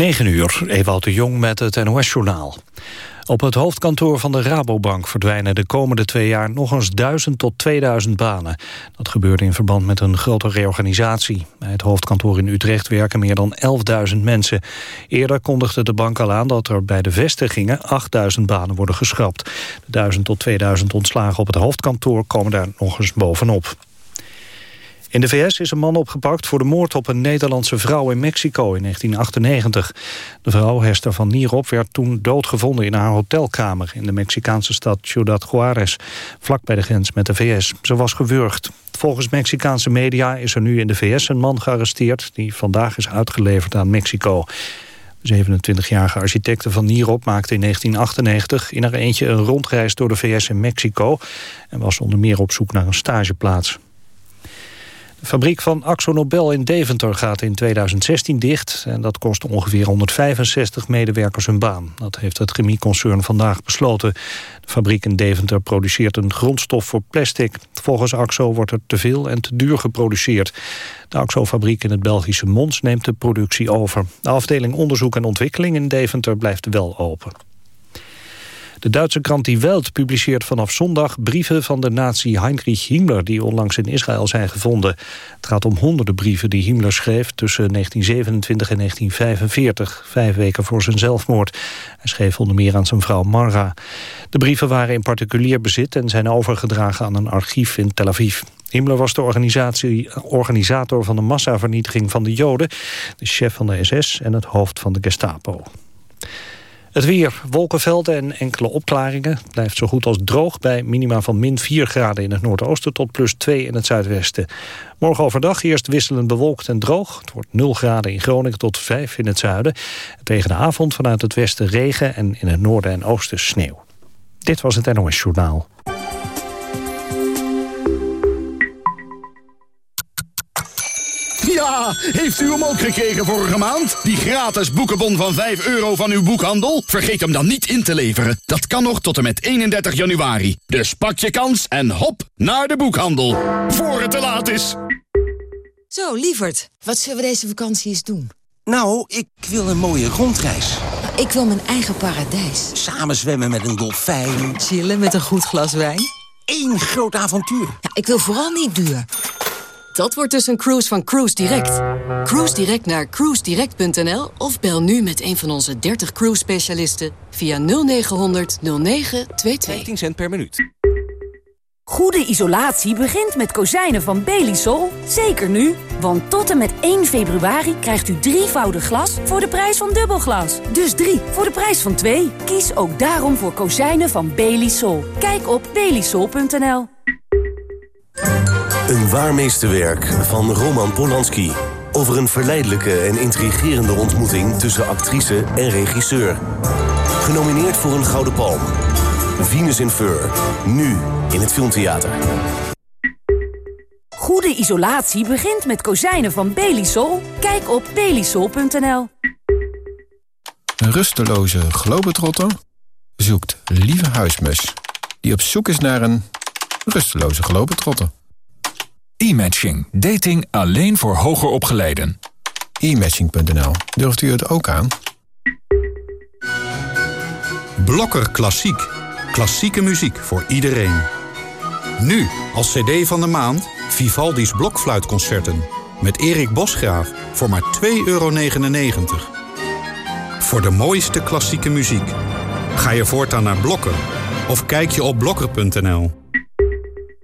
9 uur, Ewout de Jong met het NOS-journaal. Op het hoofdkantoor van de Rabobank verdwijnen de komende twee jaar nog eens 1000 tot 2000 banen. Dat gebeurde in verband met een grote reorganisatie. Bij het hoofdkantoor in Utrecht werken meer dan 11.000 mensen. Eerder kondigde de bank al aan dat er bij de vestigingen 8000 banen worden geschrapt. De 1000 tot 2000 ontslagen op het hoofdkantoor komen daar nog eens bovenop. In de VS is een man opgepakt voor de moord op een Nederlandse vrouw in Mexico in 1998. De vrouw Hester van Nierop werd toen doodgevonden in haar hotelkamer... in de Mexicaanse stad Ciudad Juarez, vlak bij de grens met de VS. Ze was gewurgd. Volgens Mexicaanse media is er nu in de VS een man gearresteerd... die vandaag is uitgeleverd aan Mexico. De 27-jarige architecte van Nierop maakte in 1998 in haar eentje een rondreis door de VS en Mexico... en was onder meer op zoek naar een stageplaats. De fabriek van Axo Nobel in Deventer gaat in 2016 dicht. En dat kost ongeveer 165 medewerkers hun baan. Dat heeft het chemieconcern vandaag besloten. De fabriek in Deventer produceert een grondstof voor plastic. Volgens Axo wordt er te veel en te duur geproduceerd. De Axo-fabriek in het Belgische Mons neemt de productie over. De afdeling onderzoek en ontwikkeling in Deventer blijft wel open. De Duitse krant Die Welt publiceert vanaf zondag brieven van de nazi Heinrich Himmler... die onlangs in Israël zijn gevonden. Het gaat om honderden brieven die Himmler schreef tussen 1927 en 1945... vijf weken voor zijn zelfmoord. Hij schreef onder meer aan zijn vrouw Marga. De brieven waren in particulier bezit en zijn overgedragen aan een archief in Tel Aviv. Himmler was de organisator van de massavernietiging van de Joden... de chef van de SS en het hoofd van de Gestapo. Het weer, wolkenvelden en enkele opklaringen. Blijft zo goed als droog bij minima van min 4 graden in het noordoosten... tot plus 2 in het zuidwesten. Morgen overdag eerst wisselend bewolkt en droog. Het wordt 0 graden in Groningen tot 5 in het zuiden. Tegen de avond vanuit het westen regen en in het noorden en oosten sneeuw. Dit was het NOS Journaal. Ja, heeft u hem ook gekregen vorige maand? Die gratis boekenbon van 5 euro van uw boekhandel? Vergeet hem dan niet in te leveren. Dat kan nog tot en met 31 januari. Dus pak je kans en hop naar de boekhandel. Voor het te laat is. Zo, lieverd, wat zullen we deze vakantie eens doen? Nou, ik wil een mooie rondreis. Nou, ik wil mijn eigen paradijs. Samen zwemmen met een dolfijn. Chillen met een goed glas wijn. Eén groot avontuur. Ja, ik wil vooral niet duur. Dat wordt dus een cruise van Cruise Direct. Cruise Direct naar cruisedirect.nl of bel nu met een van onze 30 cruise specialisten via 0900 0922. 15 cent per minuut. Goede isolatie begint met kozijnen van Belisol. Zeker nu, want tot en met 1 februari krijgt u drievoudig glas voor de prijs van dubbelglas. Dus drie voor de prijs van twee. Kies ook daarom voor kozijnen van Belisol. Kijk op belisol.nl. Een waar meesterwerk van Roman Polanski. Over een verleidelijke en intrigerende ontmoeting tussen actrice en regisseur. Genomineerd voor een Gouden Palm. Venus in Fur. Nu in het Filmtheater. Goede isolatie begint met kozijnen van Belisol. Kijk op belisol.nl. Een rusteloze globetrotter zoekt lieve huismus... die op zoek is naar een rusteloze globetrotter. E-matching. Dating alleen voor hoger opgeleiden. E-matching.nl. Durft u het ook aan? Blokker Klassiek. Klassieke muziek voor iedereen. Nu, als cd van de maand, Vivaldi's Blokfluitconcerten. Met Erik Bosgraaf voor maar 2,99 euro. Voor de mooiste klassieke muziek. Ga je voortaan naar Blokker of kijk je op blokker.nl.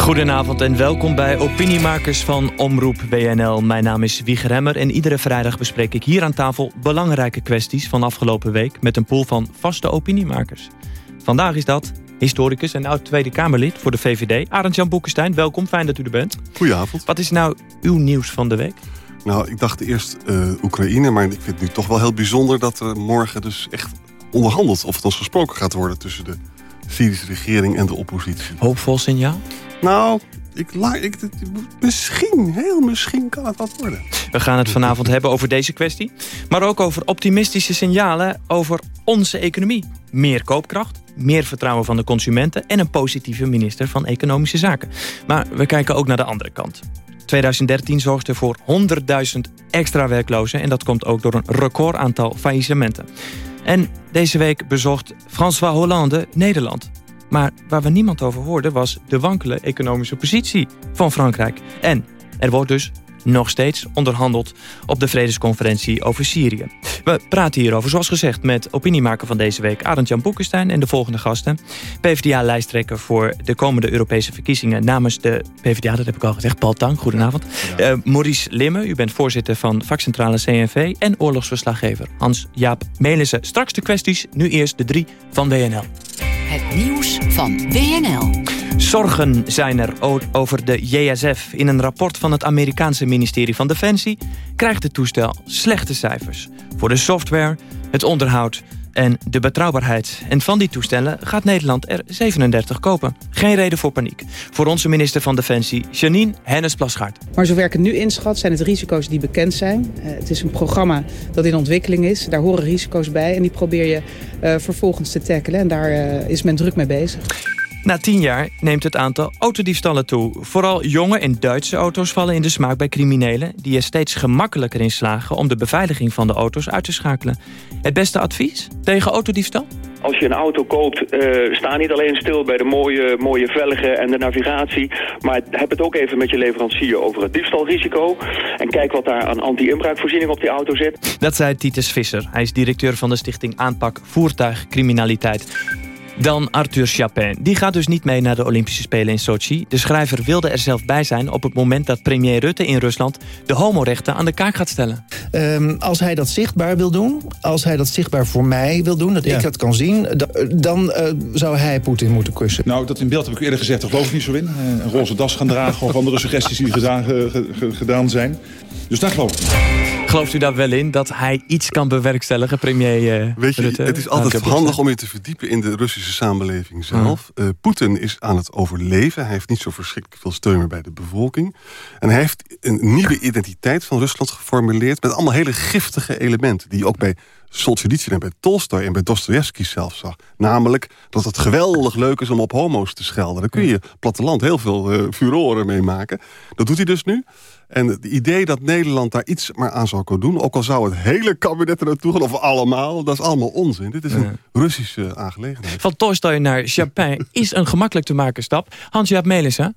Goedenavond en welkom bij Opiniemakers van Omroep WNL. Mijn naam is Wieger Hemmer en iedere vrijdag bespreek ik hier aan tafel... belangrijke kwesties van afgelopen week... met een pool van vaste opiniemakers. Vandaag is dat historicus en oud-Tweede Kamerlid voor de VVD... Arend-Jan Boekenstein, welkom, fijn dat u er bent. Goedenavond. Wat is nou uw nieuws van de week? Nou, ik dacht eerst uh, Oekraïne, maar ik vind het nu toch wel heel bijzonder... dat er morgen dus echt onderhandeld of het ons gesproken gaat worden tussen de Syrische regering en de oppositie. Hoopvol signaal? Nou, ik, ik, misschien, heel misschien kan het wat worden. We gaan het vanavond hebben over deze kwestie. Maar ook over optimistische signalen over onze economie. Meer koopkracht, meer vertrouwen van de consumenten... en een positieve minister van Economische Zaken. Maar we kijken ook naar de andere kant. 2013 zorgde voor 100.000 extra werklozen... en dat komt ook door een record aantal faillissementen. En deze week bezocht François Hollande Nederland. Maar waar we niemand over hoorden was de wankele economische positie van Frankrijk. En er wordt dus nog steeds onderhandeld op de vredesconferentie over Syrië. We praten hierover, zoals gezegd, met opiniemaker van deze week... Arend-Jan Boekenstein en de volgende gasten. PvdA-lijsttrekker voor de komende Europese verkiezingen... namens de PvdA, dat heb ik al gezegd, Paul Tang, goedenavond. Uh, Maurice Limme, u bent voorzitter van vakcentrale CNV... en oorlogsverslaggever Hans-Jaap Melissen. Straks de kwesties, nu eerst de drie van WNL. Het nieuws van. Zorgen zijn er over de JSF. In een rapport van het Amerikaanse ministerie van Defensie... krijgt het toestel slechte cijfers. Voor de software, het onderhoud en de betrouwbaarheid. En van die toestellen gaat Nederland er 37 kopen. Geen reden voor paniek. Voor onze minister van Defensie, Janine Hennis-Plasgaard. Maar zover ik het nu inschat, zijn het risico's die bekend zijn. Uh, het is een programma dat in ontwikkeling is. Daar horen risico's bij en die probeer je uh, vervolgens te tackelen. En daar uh, is men druk mee bezig. Na tien jaar neemt het aantal autodiefstallen toe. Vooral jonge en Duitse auto's vallen in de smaak bij criminelen... die er steeds gemakkelijker in slagen om de beveiliging van de auto's uit te schakelen. Het beste advies tegen autodiefstal? Als je een auto koopt, uh, sta niet alleen stil bij de mooie, mooie velgen en de navigatie... maar heb het ook even met je leverancier over het diefstalrisico... en kijk wat daar aan anti-inbraakvoorziening op die auto zit. Dat zei Titus Visser. Hij is directeur van de stichting Aanpak Voertuigcriminaliteit. Dan Arthur Chapin. Die gaat dus niet mee naar de Olympische Spelen in Sochi. De schrijver wilde er zelf bij zijn op het moment dat premier Rutte in Rusland... de homorechten aan de kaak gaat stellen. Um, als hij dat zichtbaar wil doen, als hij dat zichtbaar voor mij wil doen... dat ja. ik dat kan zien, dan uh, zou hij Poetin moeten kussen. Nou, dat in beeld heb ik eerder gezegd, daar geloof ik niet zo in. Uh, een roze das gaan dragen of andere suggesties die gedaan, gedaan zijn. Dus daar geloof ik niet. Gelooft u daar wel in dat hij iets kan bewerkstelligen, premier uh, Weet je, Rutte? het is altijd handig om je te verdiepen in de Russische samenleving zelf. Uh, Poetin is aan het overleven. Hij heeft niet zo verschrikkelijk veel steun meer bij de bevolking. En hij heeft een nieuwe identiteit van Rusland geformuleerd... met allemaal hele giftige elementen... die je ook bij Solzhenitsyn en bij Tolstoy en bij Dostoevsky zelf zag. Namelijk dat het geweldig leuk is om op homo's te schelden. Daar kun je platteland heel veel uh, furoren mee maken. Dat doet hij dus nu. En het idee dat Nederland daar iets maar aan zou kunnen doen... ook al zou het hele kabinet er naartoe gaan, of allemaal... dat is allemaal onzin. Dit is een ja. Russische aangelegenheid. Van Tolstoy naar Chapin is een gemakkelijk te maken stap. Hans-Jaap Melissen,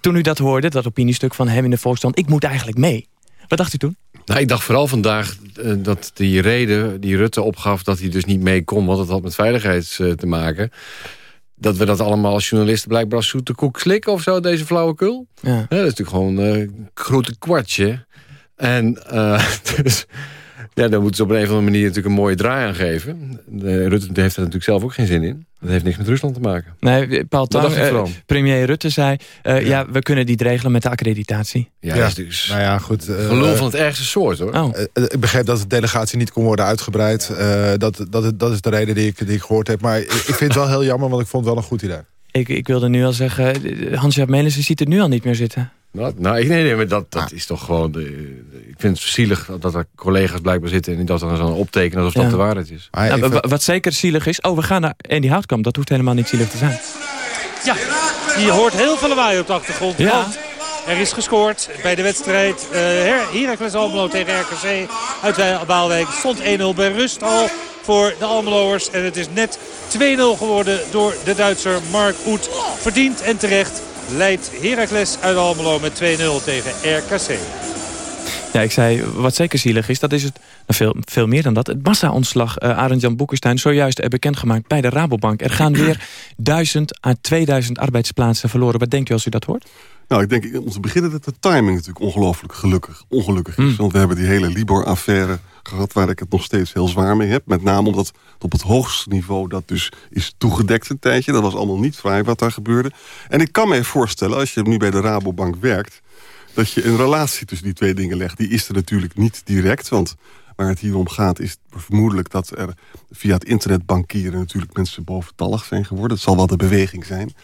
toen u dat hoorde, dat opiniestuk van hem in de Volksstand... ik moet eigenlijk mee. Wat dacht u toen? Nou, ik dacht vooral vandaag uh, dat die reden die Rutte opgaf... dat hij dus niet mee kon, want het had met veiligheid uh, te maken... dat we dat allemaal als journalisten blijkbaar als zoete koek slikken of zo, deze flauwekul. Ja. ja dat is natuurlijk gewoon een uh, grote kwartje. En dus... Ja, dan moeten ze op een of andere manier natuurlijk een mooie draai aan geven. De, Rutte heeft er natuurlijk zelf ook geen zin in. Dat heeft niks met Rusland te maken. Nee, Paul Tang, uh, premier Rutte zei... Uh, ja. ja. we kunnen die regelen met de accreditatie. Ja, ja. Dus nou ja, goed. Uh, gelul van het ergste soort, hoor. Oh. ik begreep dat de delegatie niet kon worden uitgebreid. dat, dat, dat is de reden die ik, die ik gehoord heb. Maar ik, ik vind het wel heel jammer, want ik vond het wel een goed idee. Ik, ik wilde nu al zeggen, Hans-Jaap Melissen ziet het nu al niet meer zitten. Nou, nou nee, nee, maar dat, dat is toch gewoon... De, ik vind het zielig dat er collega's blijkbaar zitten... en dat dan zo optekenen alsof ja. dat de waarheid is. Nou, vind... Wat zeker zielig is... Oh, we gaan naar Andy Houtkamp. Dat hoeft helemaal niet zielig te zijn. Ja, je hoort heel veel lawaai op de achtergrond. Ja. Want er is gescoord bij de wedstrijd uh, Heracles Almelo tegen RKC uit Baalwijk. Stond 1-0 bij rust al voor de Almeloers. En het is net 2-0 geworden door de Duitser Mark Oet. Verdiend en terecht leidt Heracles uit Almelo met 2-0 tegen RKC. Ja, ik zei, wat zeker zielig is, dat is het veel, veel meer dan dat. Het massa-ontslag, uh, Arend-Jan Boekenstein, zojuist er bekendgemaakt bij de Rabobank. Er gaan weer 1000 à 2000 arbeidsplaatsen verloren. Wat denkt u als u dat hoort? Nou, ik denk om te beginnen dat de timing natuurlijk ongelooflijk gelukkig, ongelukkig is. Mm. Want we hebben die hele Libor-affaire gehad... waar ik het nog steeds heel zwaar mee heb. Met name omdat op het hoogste niveau dat dus is toegedekt een tijdje. Dat was allemaal niet vrij wat daar gebeurde. En ik kan me voorstellen, als je nu bij de Rabobank werkt dat je een relatie tussen die twee dingen legt. Die is er natuurlijk niet direct, want waar het hier om gaat is vermoedelijk dat er via het internet bankieren natuurlijk mensen boventallig zijn geworden. Dat zal wel de beweging zijn.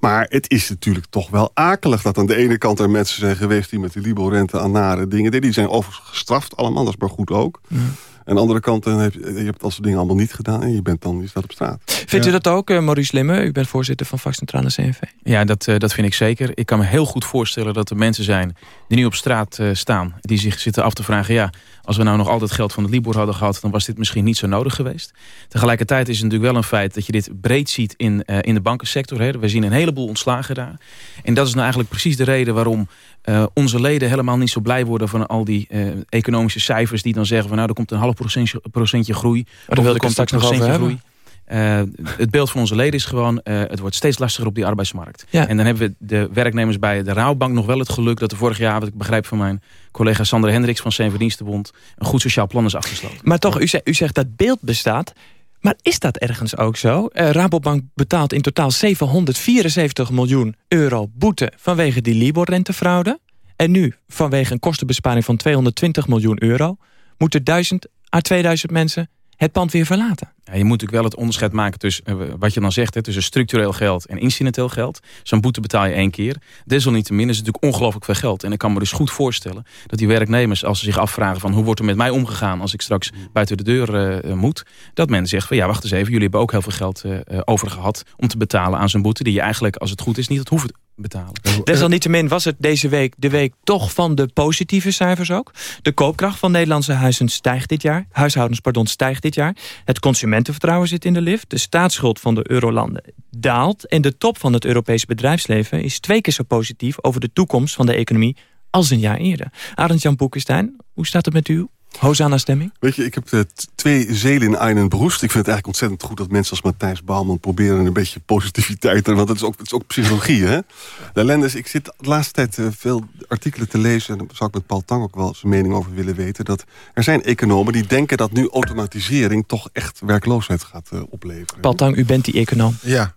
Maar het is natuurlijk toch wel akelig dat aan de ene kant er mensen zijn geweest die met de Libor-rente aan nare dingen deden. Die zijn overigens gestraft allemaal, dat is maar goed ook. En aan de andere kant, dan heb je, je hebt dat soort dingen allemaal niet gedaan... en je bent dan je staat op straat. Vindt u dat ook, uh, Maurice Limme? U bent voorzitter van vakcentrale CNV. Ja, dat, uh, dat vind ik zeker. Ik kan me heel goed voorstellen dat er mensen zijn... die nu op straat staan, die zich zitten af te vragen... ja, als we nou nog altijd geld van het Libor hadden gehad... dan was dit misschien niet zo nodig geweest. Tegelijkertijd is het natuurlijk wel een feit... dat je dit breed ziet in, in de bankensector. Hè. We zien een heleboel ontslagen daar. En dat is nou eigenlijk precies de reden waarom... Uh, onze leden helemaal niet zo blij worden van al die uh, economische cijfers... die dan zeggen van nou, er komt een half procentje, procentje groei. Maar daar wil ik straks nog over hebben. Uh, het beeld van onze leden is gewoon... het wordt steeds lastiger op die arbeidsmarkt. Ja. En dan hebben we de werknemers bij de Rouwbank nog wel het geluk... dat er vorig jaar, wat ik begrijp van mijn collega Sander Hendricks... van Zijn Verdienstenbond, een goed sociaal plan is afgesloten. Maar toch, u zegt, u zegt dat beeld bestaat... Maar is dat ergens ook zo? Uh, Rabobank betaalt in totaal 774 miljoen euro boete... vanwege die Libor-rentefraude. En nu, vanwege een kostenbesparing van 220 miljoen euro... moeten 1000 à 2000 mensen het pand weer verlaten. Ja, je moet natuurlijk wel het onderscheid maken tussen uh, wat je dan zegt... Hè, tussen structureel geld en incidenteel geld. Zo'n boete betaal je één keer. Desalniettemin is het natuurlijk ongelooflijk veel geld. En ik kan me dus goed voorstellen dat die werknemers... als ze zich afvragen van hoe wordt er met mij omgegaan... als ik straks buiten de deur uh, moet... dat men zegt van ja, wacht eens even... jullie hebben ook heel veel geld uh, over gehad om te betalen aan zo'n boete... die je eigenlijk, als het goed is, niet had hoeven betalen. Desalniettemin was het deze week de week toch van de positieve cijfers ook. De koopkracht van Nederlandse huizen stijgt dit jaar. Huishoudens, pardon, stijgt dit jaar. Het consumentenvertrouwen zit in de lift. De staatsschuld van de eurolanden daalt. En de top van het Europese bedrijfsleven is twee keer zo positief... over de toekomst van de economie als een jaar eerder. Arend-Jan Boekenstein, hoe staat het met u? Hosanna-stemming? Weet je, ik heb uh, twee zelen in einen beroest. Ik vind het eigenlijk ontzettend goed dat mensen als Matthijs Bouwman... proberen een beetje positiviteit. Want het is ook, het is ook psychologie, hè? De ellende is, ik zit de laatste tijd uh, veel artikelen te lezen... en daar zou ik met Paul Tang ook wel zijn mening over willen weten... dat er zijn economen die denken dat nu automatisering... toch echt werkloosheid gaat uh, opleveren. Paul Tang, u bent die econoom. Ja,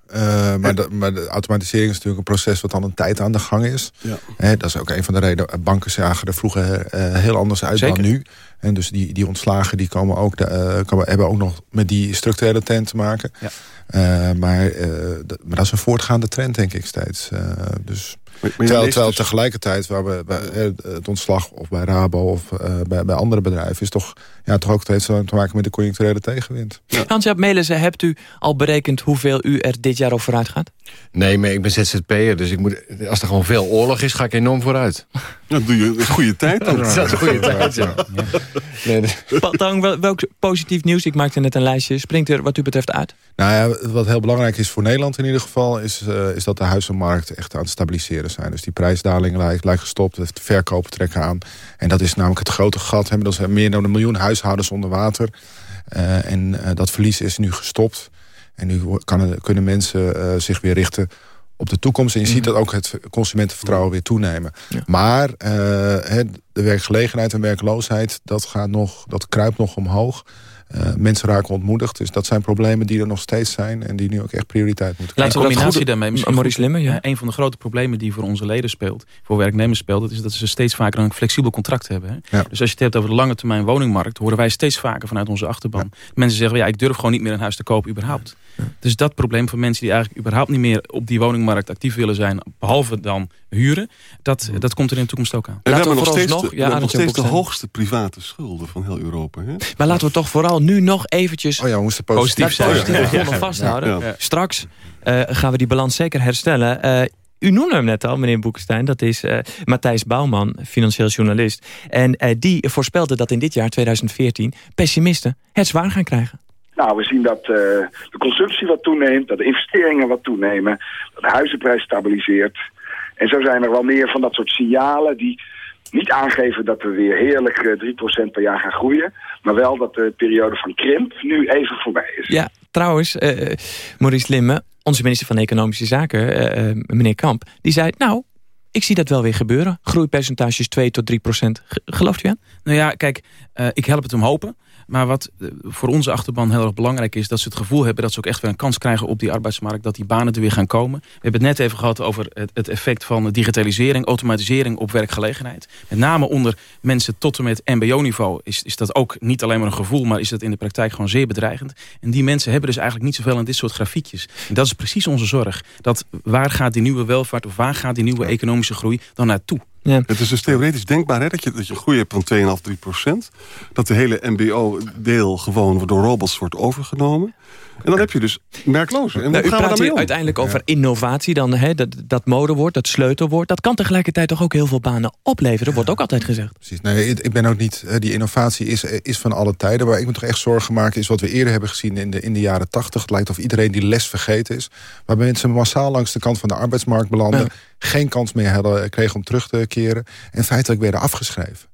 maar, de, maar de automatisering is natuurlijk een proces... wat al een tijd aan de gang is. Ja. dat is ook een van de redenen. Banken zagen er vroeger heel anders uit Zeker. dan nu. En dus die, die ontslagen die komen ook de, uh, komen, hebben ook nog met die structurele trend te maken. Ja. Uh, maar, dat, maar dat is een voortgaande trend, denk ik steeds. dus, maar, maar terwijl, terwijl dus... tegelijkertijd, waar we, bij het ontslag of bij Rabo of bij, bij andere bedrijven... is toch, ja, toch ook steeds te maken met de conjuncturele tegenwind. Ja. Hans-Jaap Melissen, hebt u al berekend hoeveel u er dit jaar over vooruit gaat? Nee, maar ik ben ZZP'er, dus ik moet, als er gewoon veel oorlog is, ga ik enorm vooruit. Ja, doe je een goede tijd dan. dat is een goede tijd, ja. ja. Nee, nee. Patang, wel, welk positief nieuws, ik maakte net een lijstje, springt er wat u betreft uit? Nou ja, wat heel belangrijk is voor Nederland in ieder geval... is, uh, is dat de huizenmarkt echt aan het stabiliseren zijn. Dus die prijsdaling lijkt, lijkt gestopt, de verkopen trekken aan. En dat is namelijk het grote gat. Hebben dat meer dan een miljoen huishoudens onder water. Uh, en uh, dat verlies is nu gestopt. En nu kan, kunnen mensen uh, zich weer richten op de toekomst. En je mm -hmm. ziet dat ook het consumentenvertrouwen weer toenemen. Ja. Maar de werkgelegenheid en werkloosheid, dat, gaat nog, dat kruipt nog omhoog. Uh, mensen raken ontmoedigd. Dus dat zijn problemen die er nog steeds zijn... en die nu ook echt prioriteit moeten krijgen. Laten we dat goede, daarmee. Maurice Limmer, ja. Een van de grote problemen die voor onze leden speelt... voor werknemers speelt... Dat is dat ze steeds vaker een flexibel contract hebben. Hè? Ja. Dus als je het hebt over de lange termijn woningmarkt... horen wij steeds vaker vanuit onze achterban. Ja. Mensen zeggen, ja, ik durf gewoon niet meer een huis te kopen überhaupt. Dus dat probleem van mensen die eigenlijk überhaupt niet meer... op die woningmarkt actief willen zijn... behalve dan huren, dat, dat komt er in de toekomst ook aan. En we hebben nog steeds, nog, de, ja, nog steeds de hoogste private schulden van heel Europa. Hè? Maar laten we toch vooral nu nog eventjes oh ja, we moesten positief, positief zijn. Positief ja. vasthouden. Ja. Ja. Straks uh, gaan we die balans zeker herstellen. Uh, u noemde hem net al, meneer Boekenstein. Dat is uh, Matthijs Bouwman, financieel journalist. En uh, die voorspelde dat in dit jaar, 2014, pessimisten het zwaar gaan krijgen. Nou, we zien dat uh, de consumptie wat toeneemt, dat de investeringen wat toenemen, dat de huizenprijs stabiliseert. En zo zijn er wel meer van dat soort signalen die niet aangeven dat we weer heerlijk uh, 3% per jaar gaan groeien. Maar wel dat de periode van krimp nu even voorbij is. Ja, trouwens, uh, Maurice Limme, onze minister van Economische Zaken, uh, meneer Kamp, die zei, nou, ik zie dat wel weer gebeuren. Groeipercentages 2 tot 3 procent. Gelooft u aan? Nou ja, kijk, uh, ik help het hem hopen. Maar wat eh, voor onze achterban heel erg belangrijk is... dat ze het gevoel hebben dat ze ook echt weer een kans krijgen op die arbeidsmarkt. Dat die banen er weer gaan komen. We hebben het net even gehad over het, het effect van digitalisering, automatisering op werkgelegenheid. Met name onder mensen tot en met mbo-niveau is, is dat ook niet alleen maar een gevoel... maar is dat in de praktijk gewoon zeer bedreigend. En die mensen hebben dus eigenlijk niet zoveel aan dit soort grafiekjes. En dat is precies onze zorg. Dat waar gaat die nieuwe welvaart of waar gaat die nieuwe economische groei dan naartoe? Ja. Het is dus theoretisch denkbaar hè, dat, je, dat je groei hebt van 2,5, 3 procent. Dat de hele mbo-deel gewoon door robots wordt overgenomen. En dan heb je dus merklozen. En nou, u gaan praat we hier om? uiteindelijk over innovatie. Dan, hè, dat, dat modewoord, dat sleutelwoord. Dat kan tegelijkertijd toch ook heel veel banen opleveren. wordt ook altijd gezegd. Precies. Nee, ik ben ook niet... eh, Die innovatie is, is van alle tijden. Waar ik me toch echt zorgen maak... is wat we eerder hebben gezien in de, in de jaren tachtig. Het lijkt of iedereen die les vergeten is. Waarbij mensen massaal langs de kant van de arbeidsmarkt belanden. Geen kans meer hadden, kregen om terug te keren. En feitelijk werden afgeschreven.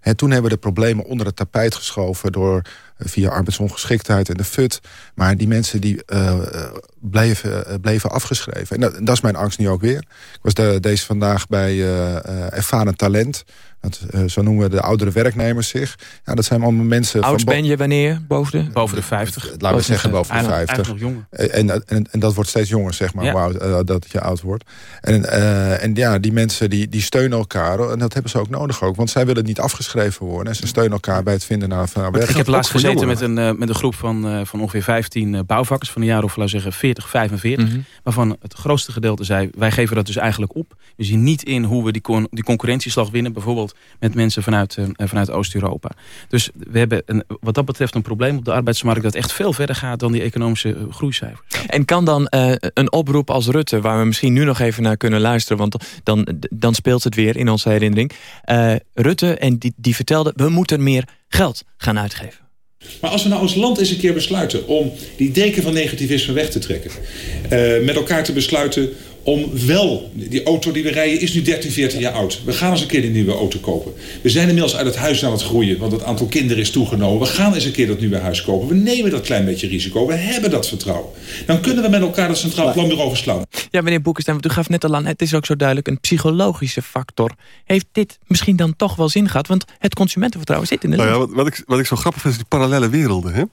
En toen hebben we de problemen onder het tapijt geschoven... door eh, via arbeidsongeschiktheid en de FUT. Maar die mensen die eh, eh, bleven, eh, bleven afgeschreven. En dat, dat is mijn angst nu ook weer. Ik was de, deze vandaag bij eh eh, Ervaren Talent. Dat, eh, zo noemen we de oudere werknemers zich. Ja, dat zijn allemaal mensen... Oud ben je wanneer? Boven de? Boven de 50. Laten we zeggen boven de Eigenlijk- 50. eigenlijk nog jonger. En, en, en dat wordt steeds jonger, zeg maar, Ja. oud, dat je oud wordt. En, eh, en ja, die mensen die, die steunen elkaar. En dat hebben ze ook nodig ook. Want zij willen niet afgeschreven worden. En ze steunen elkaar bij het vinden naar, van werk. Ik heb laatst gezeten met een, met een groep van, eh, van ongeveer 15 eh, bouwvakkers... van een jaar of laten we zeggen 40, 45. Mhm. Waarvan het grootste gedeelte zei... wij geven dat dus eigenlijk op. We zien niet in hoe we die, con- die concurrentieslag winnen. Bijvoorbeeld met mensen vanuit, eh, vanuit Oost-Europa. Dus we hebben een, wat dat betreft een probleem op de arbeidsmarkt... dat echt veel verder gaat dan die economische eh, groeicijfers. En kan dan eh, een oproep als Rutte, waar we misschien nu nog even naar kunnen luisteren, want dan, dan speelt het weer in onze herinnering. Rutte, en die, die vertelde, we moeten meer geld gaan uitgeven. Maar als we nou als land eens een keer besluiten om die deken van negativisme weg te trekken. eh, met elkaar te besluiten om wel, die auto die we rijden is nu 13, 14 jaar oud. We gaan eens een keer die nieuwe auto kopen. We zijn inmiddels uit het huis aan het groeien, want het aantal kinderen is toegenomen. We gaan eens een keer dat nieuwe huis kopen. We nemen dat klein beetje risico. We hebben dat vertrouwen. Dan kunnen we met elkaar dat Centraal Planbureau verslaan. Ja, meneer Boekenstein, want u gaf net al aan, het is ook zo duidelijk een psychologische factor. Heeft dit misschien dan toch wel zin gehad? Want het consumentenvertrouwen zit in de Nou ja, wat, wat, ik, wat ik zo grappig vind is die parallele werelden. Hè?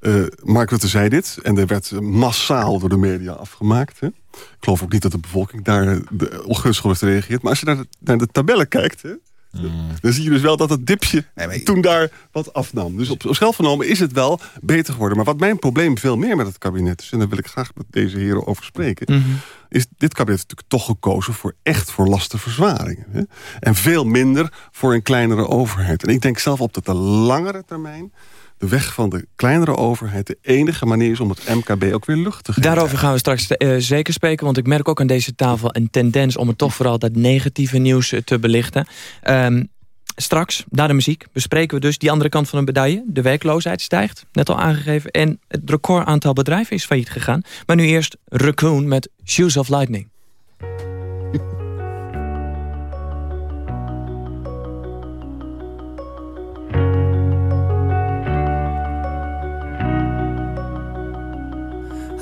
Eh, Mark Rutte zei dit en er werd massaal door de media afgemaakt. Hè? Ik geloof ook niet dat de bevolking daar de, ongunstig op heeft gereageerd. Maar als je naar de, naar de tabellen kijkt... Hè, dan zie je dus wel dat het dipje toen daar wat afnam. Dus op, op schaal genomen is het wel beter geworden. Maar wat mijn probleem veel meer met het kabinet is... en daar wil ik graag met deze heren over spreken... Mhm. is dit kabinet natuurlijk toch gekozen voor echt voor lastenverzwaringen. Hè? En veel minder voor een kleinere overheid. En ik denk zelf op dat de langere termijn de weg van de kleinere overheid de enige manier is om het MKB ook weer lucht te geven. Daarover gaan we straks eh, zeker spreken. Want ik merk ook aan deze tafel een tendens om het toch vooral dat negatieve nieuws eh, te belichten. Ehm, straks, na de muziek, bespreken we dus die andere kant van de medaille. De werkloosheid stijgt, net al aangegeven. En het record aantal bedrijven is failliet gegaan. Maar nu eerst Raccoon met Shoes of Lightning.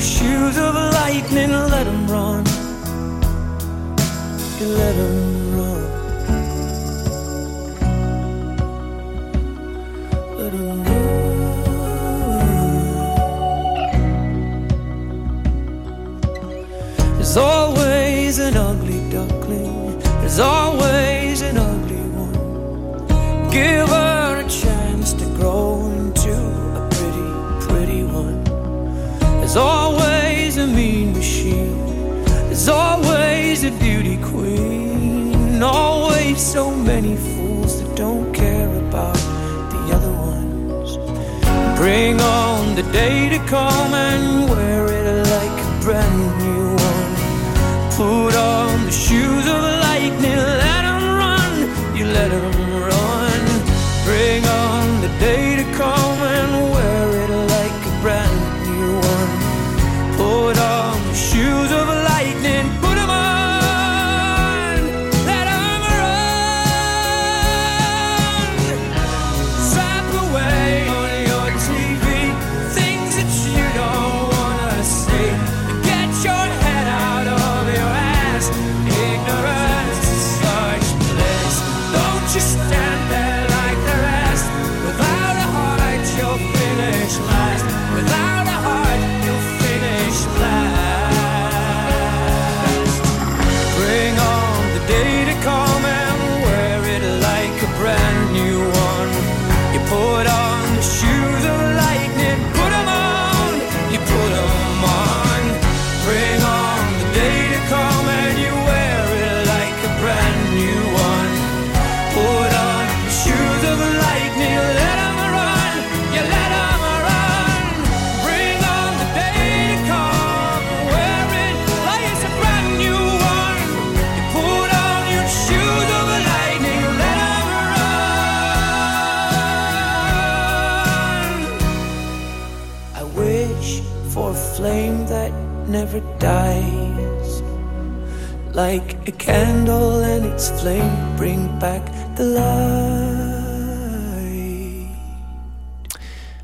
shoes of lightning, let them run. Let them run. Let 'em run. There's always an ugly duckling. There's always an ugly one. Give her a chance to grow into a pretty, pretty one. There's always a beauty queen, always so many fools that don't care about the other ones. Bring on the day to come and wear it like a brand new one. Put on the shoes of lightning, let them run, you let them run. Bring on the day to dies. Like a candle and its flame bring back the light.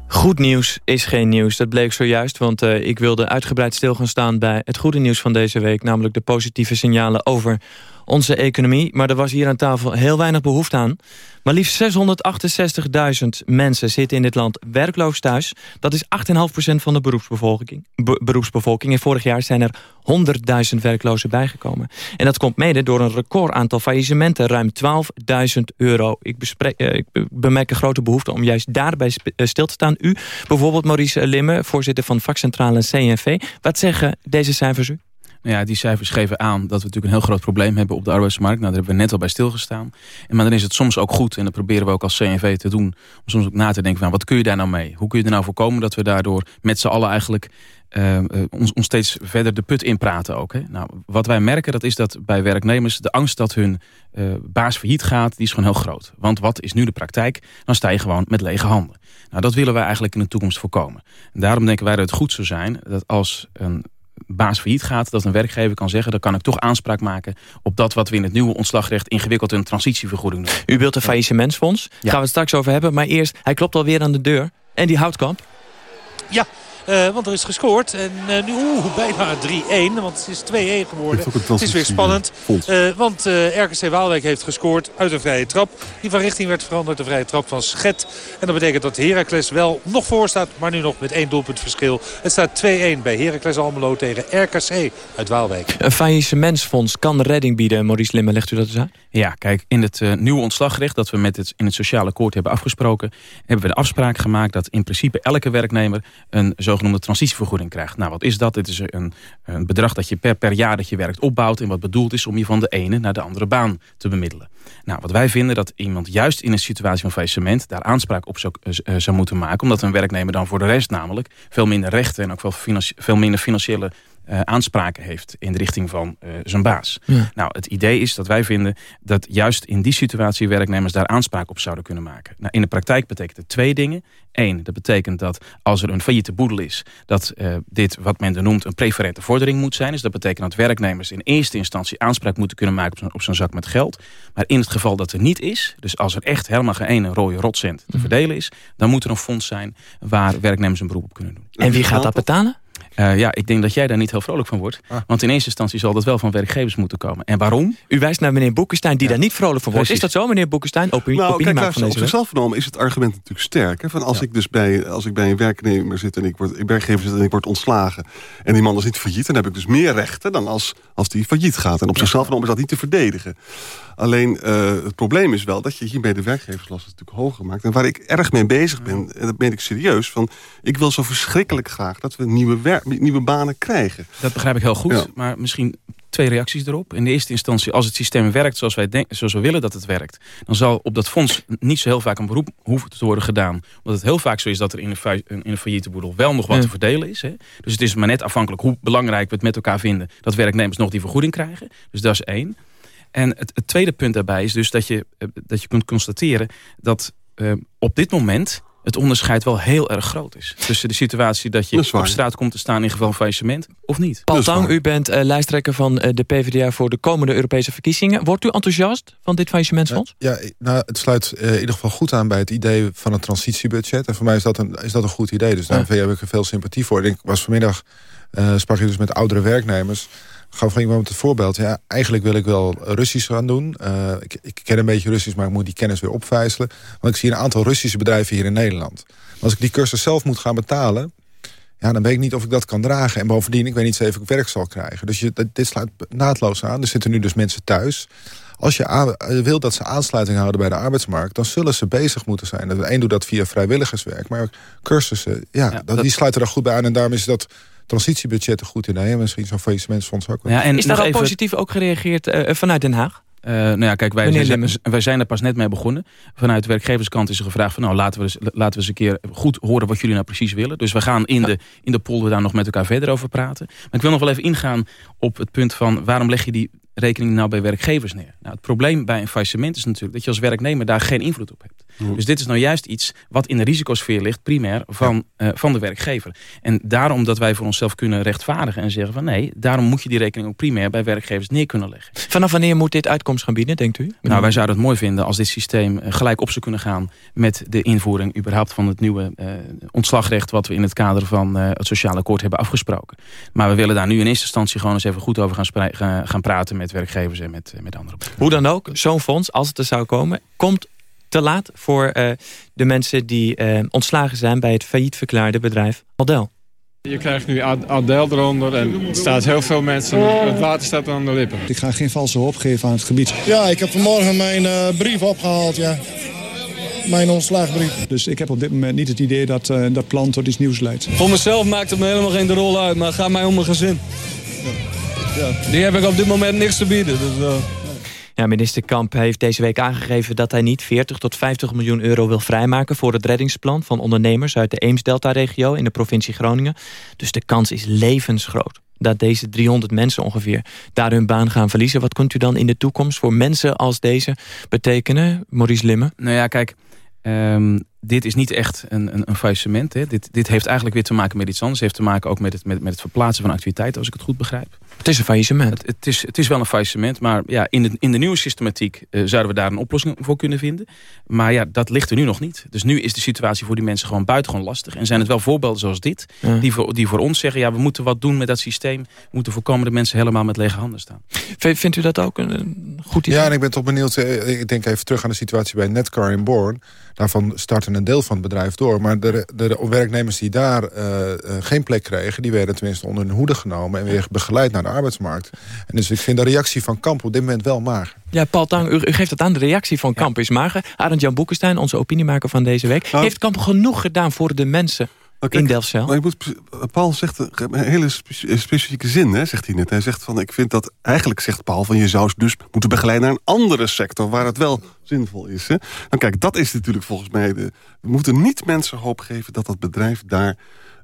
Goed nieuws is geen nieuws. Dat bleek zojuist, want uh, ik wilde uitgebreid stil gaan staan... bij het goede nieuws van deze week. Namelijk de positieve signalen over onze economie. Maar er was hier aan tafel heel weinig behoefte aan. Maar liefst 668.000 mensen zitten in dit land werkloos thuis. Dat is 8,5% van de beroepsbevolking. Be beroepsbevolking. En vorig jaar zijn er 100.000 werklozen bijgekomen. En dat komt mede door een record aantal faillissementen. Ruim 12.000 euro. Ik, bespreek, uh, ik bemerk een grote behoefte om juist daarbij stil te staan. U, bijvoorbeeld Maurice Limme, voorzitter van vakcentrale CNV. Wat zeggen deze cijfers u? Nou ja, die cijfers geven aan dat we natuurlijk een heel groot probleem hebben op de arbeidsmarkt. Nou, daar hebben we net al bij stilgestaan. En, maar dan is het soms ook goed, en dat proberen we ook als CNV te doen... om soms ook na te denken van wat kun je daar nou mee? Hoe kun je er nou voorkomen dat we daardoor met z'n allen eigenlijk... Uh, ons, ons steeds verder de put inpraten ook. Hè? Nou, wat wij merken dat is dat bij werknemers de angst dat hun uh, baas failliet gaat... die is gewoon heel groot. Want wat is nu de praktijk? Dan sta je gewoon met lege handen. Nou, dat willen wij eigenlijk in de toekomst voorkomen. En daarom denken wij dat het goed zou zijn dat als een baas failliet gaat, dat een werkgever kan zeggen... dan kan ik toch aanspraak maken op dat wat we in het nieuwe ontslagrecht... ingewikkeld een transitievergoeding noemen. U wilt een faillissementsfonds, daar ja. gaan we het straks over hebben. Maar eerst, hij klopt alweer aan de deur. En die houtkamp? Ja, uh, want er is gescoord. En uh, nu oeh, bijna 3-1. Want het is 2-1 geworden. Het is weer spannend. Uh, want RKC Waalwijk heeft gescoord uit een vrije trap. Die van richting werd veranderd. De vrije trap van Schet. En dat betekent dat Heracles wel nog voor staat. Maar nu nog met één doelpunt verschil. Het staat 2-1 bij Heracles Almelo tegen RKC uit Waalwijk. Een faillissementsfonds kan redding bieden. Maurice Limme, legt u dat eens uit? Ja, kijk, in het nieuwe ontslagrecht dat we met het, in het sociale akkoord hebben afgesproken... hebben we de afspraak gemaakt dat in principe elke werknemer... een zogenoemde transitievergoeding krijgt. Nou, wat is dat? Het is een, een bedrag dat je per, per jaar dat je werkt opbouwt... en wat bedoeld is om je van de ene naar de andere baan te bemiddelen. Nou, wat wij vinden dat iemand juist in een situatie van faillissement... daar aanspraak op zou, uh, zou moeten maken... omdat een werknemer dan voor de rest namelijk veel minder rechten... en ook veel, veel minder financiële uh, aanspraken heeft in de richting van uh, zijn baas. Ja. Nou, het idee is dat wij vinden dat juist in die situatie werknemers daar aanspraak op zouden kunnen maken. Nou, in de praktijk betekent het twee dingen. Eén, dat betekent dat als er een failliete boedel is, dat uh, dit wat men er noemt een preferente vordering moet zijn. Dus dat betekent dat werknemers in eerste instantie aanspraak moeten kunnen maken op zo'n zak met geld. Maar in het geval dat er niet is, dus als er echt helemaal geen ene rode rotcent te verdelen is, dan moet er een fonds zijn waar werknemers een beroep op kunnen doen. En wie gaat dat betalen? Uh, ja, ik denk dat jij daar niet heel vrolijk van wordt. Ah. Want in eerste instantie zal dat wel van werkgevers moeten komen. En waarom? U wijst naar meneer Boekenstein die ja. daar niet vrolijk van wordt. Precies. Is dat zo, meneer Boekenstein? Opinie, nou, opinie kijk, van deze op zichzelf genomen is het argument natuurlijk sterk. Hè? Van als, ja. ik dus bij, als ik bij een werknemer zit en ik word, een werkgever zit en ik word ontslagen... en die man is niet failliet, dan heb ik dus meer rechten dan als, als die failliet gaat. En op zichzelf genomen is dat niet te verdedigen. Alleen uh, het probleem is wel dat je hiermee de werkgeverslast natuurlijk hoger maakt. En waar ik erg mee bezig ben, en dat ben ik serieus... van ik wil zo verschrikkelijk graag dat we nieuwe, nieuwe banen krijgen. Dat begrijp ik heel goed, ja. maar misschien twee reacties erop. In de eerste instantie, als het systeem werkt zoals wij denken, zoals we willen dat het werkt... dan zal op dat fonds niet zo heel vaak een beroep hoeven te worden gedaan. Omdat het heel vaak zo is dat er in een, in een failliete boedel wel nog wat te verdelen is. Hè? Dus het is maar net afhankelijk hoe belangrijk we het met elkaar vinden... dat werknemers nog die vergoeding krijgen. Dus dat is één. En het, het tweede punt daarbij is dus dat je, eh, dat je kunt constateren... dat uh, op dit moment het onderscheid wel heel erg groot is. Tussen de situatie dat je op straat komt te staan in geval van faillissement of niet. Paul Tang, u bent uh, lijsttrekker van uh, de PvdA voor de komende Europese verkiezingen. Wordt u enthousiast van dit faillissementsfonds? Ja, ja nou, het sluit uh, in ieder geval goed aan bij het idee van het transitiebudget. En voor mij is dat een, is dat een goed idee. Dus daar heb ik er veel sympathie voor. Ik was vanmiddag, sprak ik dus met oudere werknemers gaf iemand het voorbeeld. Ja, eigenlijk wil ik wel Russisch gaan doen. Uh, ik, ik, ken een beetje Russisch, maar ik moet die kennis weer opvijzelen. Want ik zie een aantal Russische bedrijven hier in Nederland. Maar als ik die cursus zelf moet gaan betalen... Ja, dan weet ik niet of ik dat kan dragen. En bovendien, ik weet niet of ik werk zal krijgen. Dus je, dit sluit naadloos aan. Er zitten nu dus mensen thuis. Als je wil dat ze aansluiting houden bij de arbeidsmarkt... dan zullen ze bezig moeten zijn. De een doet dat via vrijwilligerswerk. Maar cursussen, ja, ja dat, die sluiten er goed bij aan. En daarom is dat transitiebudget een goed idee. En misschien zo'n faillissementsfonds ook wel. Ja, en is daar ook positief ook gereageerd uh, vanuit Den Haag? Uh, nou ja, kijk, wij zijn, wij zijn er pas net mee begonnen. Vanuit de werkgeverskant is er gevraagd van... nou, laten we, eens, laten we eens een keer goed horen wat jullie nou precies willen. Dus we gaan in, de, in de polder daar nog met elkaar verder over praten. Maar ik wil nog wel even ingaan op het punt van... waarom leg je die rekening nou bij werkgevers neer? Nou, het probleem bij een faillissement is natuurlijk... dat je als werknemer daar geen invloed op hebt. Dus dit is nou juist iets wat in de risicosfeer ligt, primair, van, uh, van de werkgever. En daarom dat wij voor onszelf kunnen rechtvaardigen en zeggen van nee, daarom moet je die rekening ook primair bij werkgevers neer kunnen leggen. Vanaf wanneer moet dit uitkomst gaan bieden, denkt u? Nou, wij zouden het mooi vinden als dit systeem eh, gelijk op zou kunnen gaan met de invoering überhaupt van het nieuwe uh, ontslagrecht wat we in het kader van uh, het sociale akkoord hebben afgesproken. Maar we willen daar nu in eerste instantie gewoon eens even goed over gaan, gaan praten met werkgevers en met, met anderen. Hoe dan ook, zo'n fonds, als het er zou komen, komt te laat voor uh, de mensen die uh, ontslagen zijn bij het failliet verklaarde bedrijf Aldel. Je krijgt nu Adel eronder en er staat heel veel mensen, het water staat aan de lippen. Ik ga geen valse hoop geven aan het gebied. Ja, ik heb vanmorgen mijn uh, brief opgehaald, ja. Mijn ontslagbrief. Dus ik heb op dit moment niet het idee dat uh, dat plan tot iets nieuws leidt. Voor mezelf maakt het me helemaal geen rol uit, maar het gaat mij om mijn gezin. Ja. Ja. Die heb ik op dit moment niks te bieden. Dus, uh... Ja, minister Kamp heeft deze week aangegeven dat hij niet 40 tot 50 miljoen euro wil vrijmaken voor het reddingsplan van ondernemers uit de Eems-Delta-regio in de provincie Groningen. Dus de kans is levensgroot dat deze 300 mensen ongeveer daar hun baan gaan verliezen. Wat kunt u dan in de toekomst voor mensen als deze betekenen, Maurice Limme? Nou ja, kijk, um, dit is niet echt een, een, een faillissement. Hè. Dit, dit heeft eigenlijk weer te maken met iets anders. Het heeft te maken ook met het, met, met het verplaatsen van activiteiten, als ik het goed begrijp. Het is een faillissement. Het, het, is, het is wel een faillissement, maar ja, in, de, in de nieuwe systematiek uh, zouden we daar een oplossing voor kunnen vinden. Maar ja, dat ligt er nu nog niet. Dus nu is de situatie voor die mensen gewoon buitengewoon lastig. En zijn het wel voorbeelden zoals dit, ja. die, voor, die voor ons zeggen... ja, we moeten wat doen met dat systeem. We moeten voorkomen dat mensen helemaal met lege handen staan. Vindt u dat ook een goed idee? Ja, en ik ben toch benieuwd. Ik denk even terug aan de situatie bij Netcar in Born. Daarvan starten een deel van het bedrijf door. Maar de, de, de werknemers die daar uh, uh, geen plek kregen... die werden tenminste onder hun hoede genomen... en weer begeleid naar de arbeidsmarkt. En dus ik vind de reactie van Kamp op dit moment wel mager. Ja, Paul Tang, u, u geeft het aan. De reactie van Kamp ja. is mager. Arend Jan Boekenstein, onze opiniemaker van deze week... Nou, heeft Kamp genoeg gedaan voor de mensen... In Delfzijl. Maar je moet, Paul zegt een hele specifieke zin, hè, zegt hij net. Hij zegt van, ik vind dat, eigenlijk zegt Paul van... je zou dus moeten begeleiden naar een andere sector... waar het wel zinvol is. Hè. Dan kijk, dat is natuurlijk volgens mij... De, we moeten niet mensen hoop geven dat dat bedrijf daar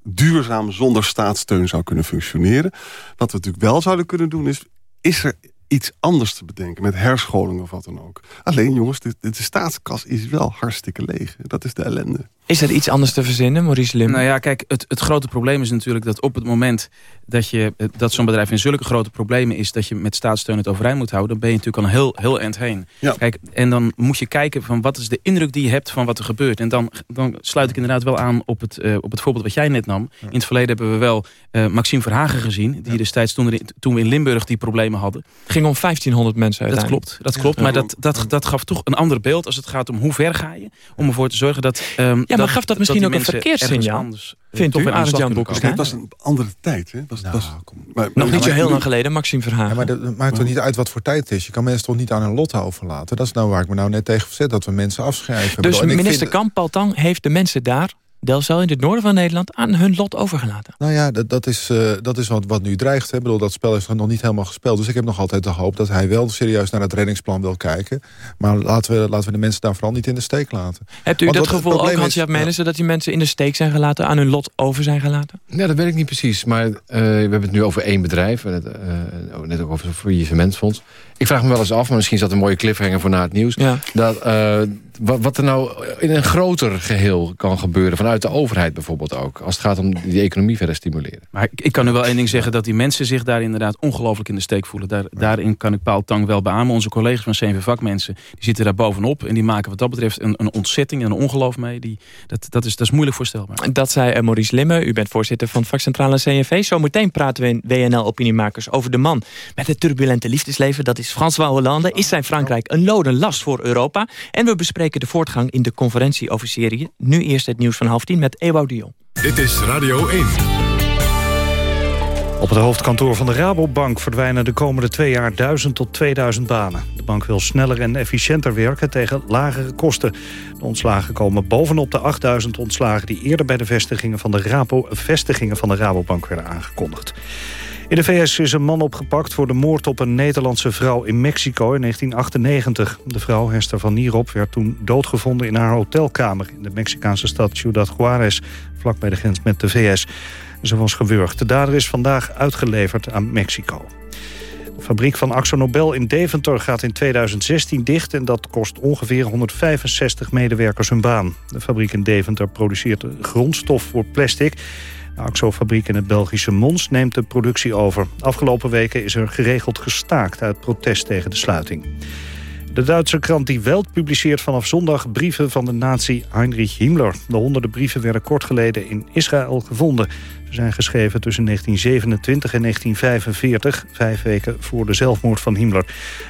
duurzaam zonder staatssteun zou kunnen functioneren. Wat we natuurlijk wel zouden kunnen doen is... is er iets anders te bedenken. Met herscholing of wat dan ook. Alleen jongens, de, de staatskas is wel hartstikke leeg. Dat is de ellende. Is er iets anders te verzinnen, Maurice Lim? Nou ja, kijk, het, het grote probleem is natuurlijk dat op het moment dat, je, dat zo'n bedrijf in zulke grote problemen is... dat je met staatssteun het overeind moet houden... dan ben je natuurlijk al heel, heel eind heen. Ja. Kijk, en dan moet je kijken van wat is de indruk die je hebt van wat er gebeurt. En dan, dan sluit ik inderdaad wel aan op het, uh, op het voorbeeld wat jij net nam. Ja. In het verleden hebben we wel uh, Maxime Verhagen gezien... die ja. destijds toen, er, toen we in Limburg die problemen hadden. Het ging om 1500 mensen Dat klopt, dat klopt. maar dat, dat, dat gaf toch een ander beeld als het gaat om hoe ver ga je... om ervoor te zorgen dat... Um, maar gaf dat misschien ook een verkeerssignaal? eh, Vindt u, Arend-Jan. Boekenstein? Het was een andere tijd. Hè? Was, was, maar, Nog niet zo heel lang geleden, Maxime Verhagen. Ja, maar dat maakt toch niet uit wat voor tijd het is. Je kan mensen toch niet aan hun lot overlaten. Dat is nou waar ik me nou net tegen verzet. Dat we mensen afschrijven. Dus bedoel, minister vind- Kamp Paltang heeft de mensen daar... Delfzijl in het noorden van Nederland aan hun lot overgelaten. Nou ja, dat, dat is, eh, dat is wat, wat nu dreigt. Hè. Ik bedoel, dat spel is nog niet helemaal gespeeld. Dus ik heb nog altijd de hoop dat hij wel serieus naar het reddingsplan wil kijken. Maar laten we, laten we de mensen daar vooral niet in de steek laten. Hebt u Want dat gevoel ook, probleem Hans-Jaap is- ja. Melissen... dat die mensen in de steek zijn gelaten, aan hun lot over zijn gelaten? Ja, dat weet ik niet precies. Maar eh, we hebben het nu over één bedrijf. En het, eh, net ook over het faillissementsfonds. Ik vraag me wel eens af, maar misschien is dat een mooie cliffhanger voor na het nieuws. Dat, eh, wat, wat er nou in een groter geheel kan gebeuren. Vanuit de overheid bijvoorbeeld ook. Als het gaat om die economie verder stimuleren. Maar ik, ik kan nu wel één ding zeggen, dat die mensen zich daar inderdaad ongelooflijk in de steek voelen. Daar, Daarin kan ik Paul Tang wel beamen. Onze collega's van CNV Vakmensen, die zitten daar bovenop. En die maken wat dat betreft een, een ontzetting en een ongeloof mee. Die, dat, dat, is, dat is moeilijk voorstelbaar. Dat zei eh, Maurice Limme, u bent voorzitter van vakcentrale CNV. Zometeen praten we in WNL-opiniemakers over de man met het turbulente liefdesleven. Dat is François Hollande. Is zijn Frankrijk een loden last voor Europa? En we bespreken de voortgang in de conferentie over Syrië. Nu eerst het nieuws van half tien met Ewout Dion. Dit is Radio 1. Op het hoofdkantoor van de Rabobank verdwijnen de komende twee jaar 1000 tot 2000 banen. De bank wil sneller en efficiënter werken tegen lagere kosten. De ontslagen komen bovenop de 8000 ontslagen... die eerder bij de vestigingen van de, Rabo, vestigingen van de Rabobank werden aangekondigd. In de VS is een man opgepakt voor de moord op een Nederlandse vrouw in Mexico in 1998. De vrouw, Hester van Nierop, werd toen doodgevonden in haar hotelkamer... in de Mexicaanse stad Ciudad Juarez, vlak bij de grens met de VS. Ze was gewurgd. De dader is vandaag uitgeleverd aan Mexico. De fabriek van Axo Nobel in Deventer gaat in 2016 dicht... en dat kost ongeveer 165 medewerkers hun baan. De fabriek in Deventer produceert grondstof voor plastic... De Axo-fabriek in het Belgische Mons neemt de productie over. Afgelopen weken is er geregeld gestaakt uit protest tegen de sluiting. De Duitse krant Die Welt publiceert vanaf zondag brieven van de nazi Heinrich Himmler. De honderden brieven werden kort geleden in Israël gevonden. Ze zijn geschreven tussen 1927 en 1945, vijf weken voor de zelfmoord van Himmler.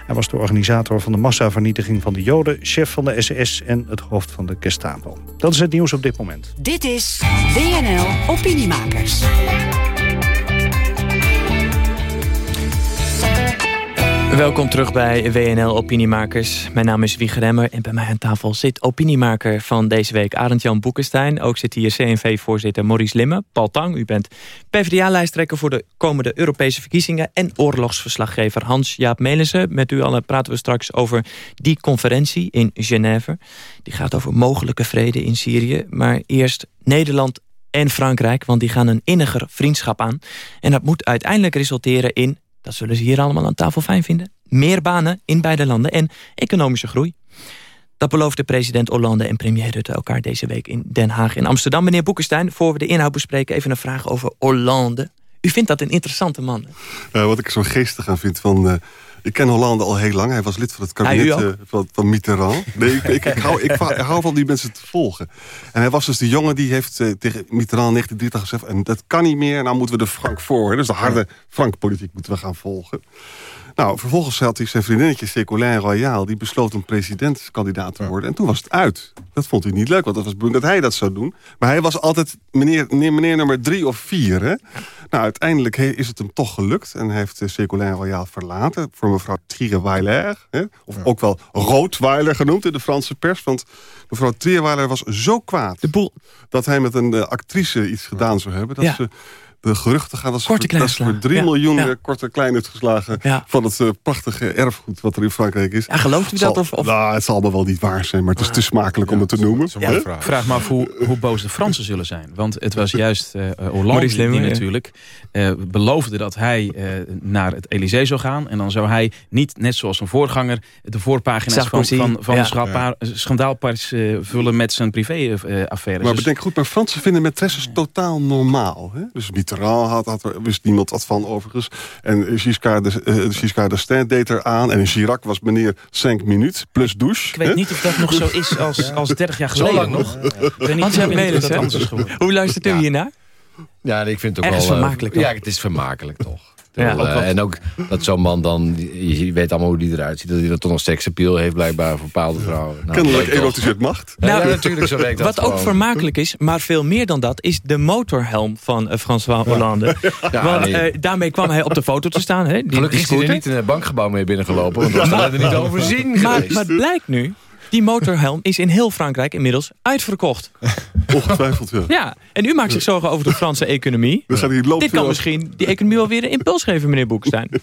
Hij was de organisator van de massavernietiging van de Joden, chef van de SS en het hoofd van de Gestapo. Dat is het nieuws op dit moment. Dit is WNL Opiniemakers. Welkom terug bij WNL Opiniemakers. Mijn naam is Wieger Remmer en bij mij aan tafel zit opiniemaker van deze week Arend-Jan Boekenstein. Ook zit hier CNV-voorzitter Maurice Limme. Paul Tang, u bent PvdA-lijsttrekker voor de komende Europese verkiezingen... en oorlogsverslaggever Hans-Jaap Melissen. Met u allen praten we straks over die conferentie in Genève. Die gaat over mogelijke vrede in Syrië. Maar eerst Nederland en Frankrijk, want die gaan een inniger vriendschap aan. En dat moet uiteindelijk resulteren in dat zullen ze hier allemaal aan tafel fijn vinden. Meer banen in beide landen en economische groei. Dat beloofde president Hollande en premier Rutte elkaar deze week in Den Haag en Amsterdam. Meneer Boekenstein, voor we de inhoud bespreken, even een vraag over Hollande. U vindt dat een interessante man? Eh, wat ik zo geestig aan vind van... eh, ik ken Hollande al heel lang. Hij was lid van het kabinet eh, van, van Mitterrand. Nee, ik, ik, ik, hou, ik, hou van die mensen te volgen. En hij was dus de jongen die heeft eh, tegen Mitterrand in 1930 gezegd... en dat kan niet meer, nou moeten we de Frank voor. Dus de harde Frank-politiek moeten we gaan volgen. Nou, vervolgens had hij zijn vriendinnetje Ségolène Royal... die besloot om presidentskandidaat te worden. En toen was het uit. Dat vond hij niet leuk, want dat was bedoeld dat hij dat zou doen. Maar hij was altijd meneer, meneer nummer drie of vier. Hè? Nou, uiteindelijk is het hem toch gelukt. En hij heeft uh, Ségolène Royal verlaten voor mevrouw Trierweiler. Hè? Of ook wel Roodweiler genoemd in de Franse pers. Want mevrouw Trierweiler was zo kwaad... dat hij met een eh, actrice iets gedaan zou hebben. Dat Ja. ze de geruchten gaan dat ze, Korte voor, dat ze voor kleinslagen. 3 Ja, miljoen ja. eh, korte klein uitgeslagen... van het eh, prachtige erfgoed wat er in Frankrijk is. Ja, gelooft u dat? Zal- Of, of... Nou, het zal allemaal wel niet waar zijn, maar het is te smakelijk om het te noemen. Ja, Hè? ik vraag me af hoe, hoe boos de Fransen zullen zijn. Want het was juist eh Hollande die natuurlijk eh, beloofde dat hij eh, naar het Elysée zou gaan. En dan zou hij niet, net zoals zijn voorganger... de voorpagina's van, Sarkozy, van, van ja. de schandaalpars eh, vullen met zijn privéaffaires. Maar Dus- bedenk goed, maar Fransen vinden maîtresses totaal normaal. Hè? Dus Mitterrand had, had er, wist niemand wat van overigens. En Giscard de- Giscard d'Estaing deed er aan. En Chirac was meneer 5 minuten plus douche. Ik weet niet of dat nog zo is als, als 30 jaar Zo geleden. lang nog? Hoe luistert u hiernaar? Ja, ik vind het ook Ergens wel... eh, vermakelijk? Ja, het is vermakelijk toch. Ja. Uh, en ook dat zo'n man dan, je weet allemaal hoe die eruit ziet... dat hij dat toch nog seksappeal heeft blijkbaar voor bepaalde vrouwen. Nou, Kennelijk erotiseert macht. Nou, ja, natuurlijk, zo werkt dat Wat ook vermakelijk is, maar veel meer dan dat... is de motorhelm van uh, François Hollande. Ja. Want uh, daarmee kwam hij op de foto te staan. Hè, die, Gelukkig is hij er niet in het bankgebouw mee binnengelopen... want dan hadden we er niet overzien maar, maar het blijkt nu die motorhelm is in heel Frankrijk inmiddels uitverkocht. Ongetwijfeld, ja. Ja, en u maakt zich zorgen over de Franse economie. Dit kan misschien die economie wel weer een impuls geven, meneer Boekstein.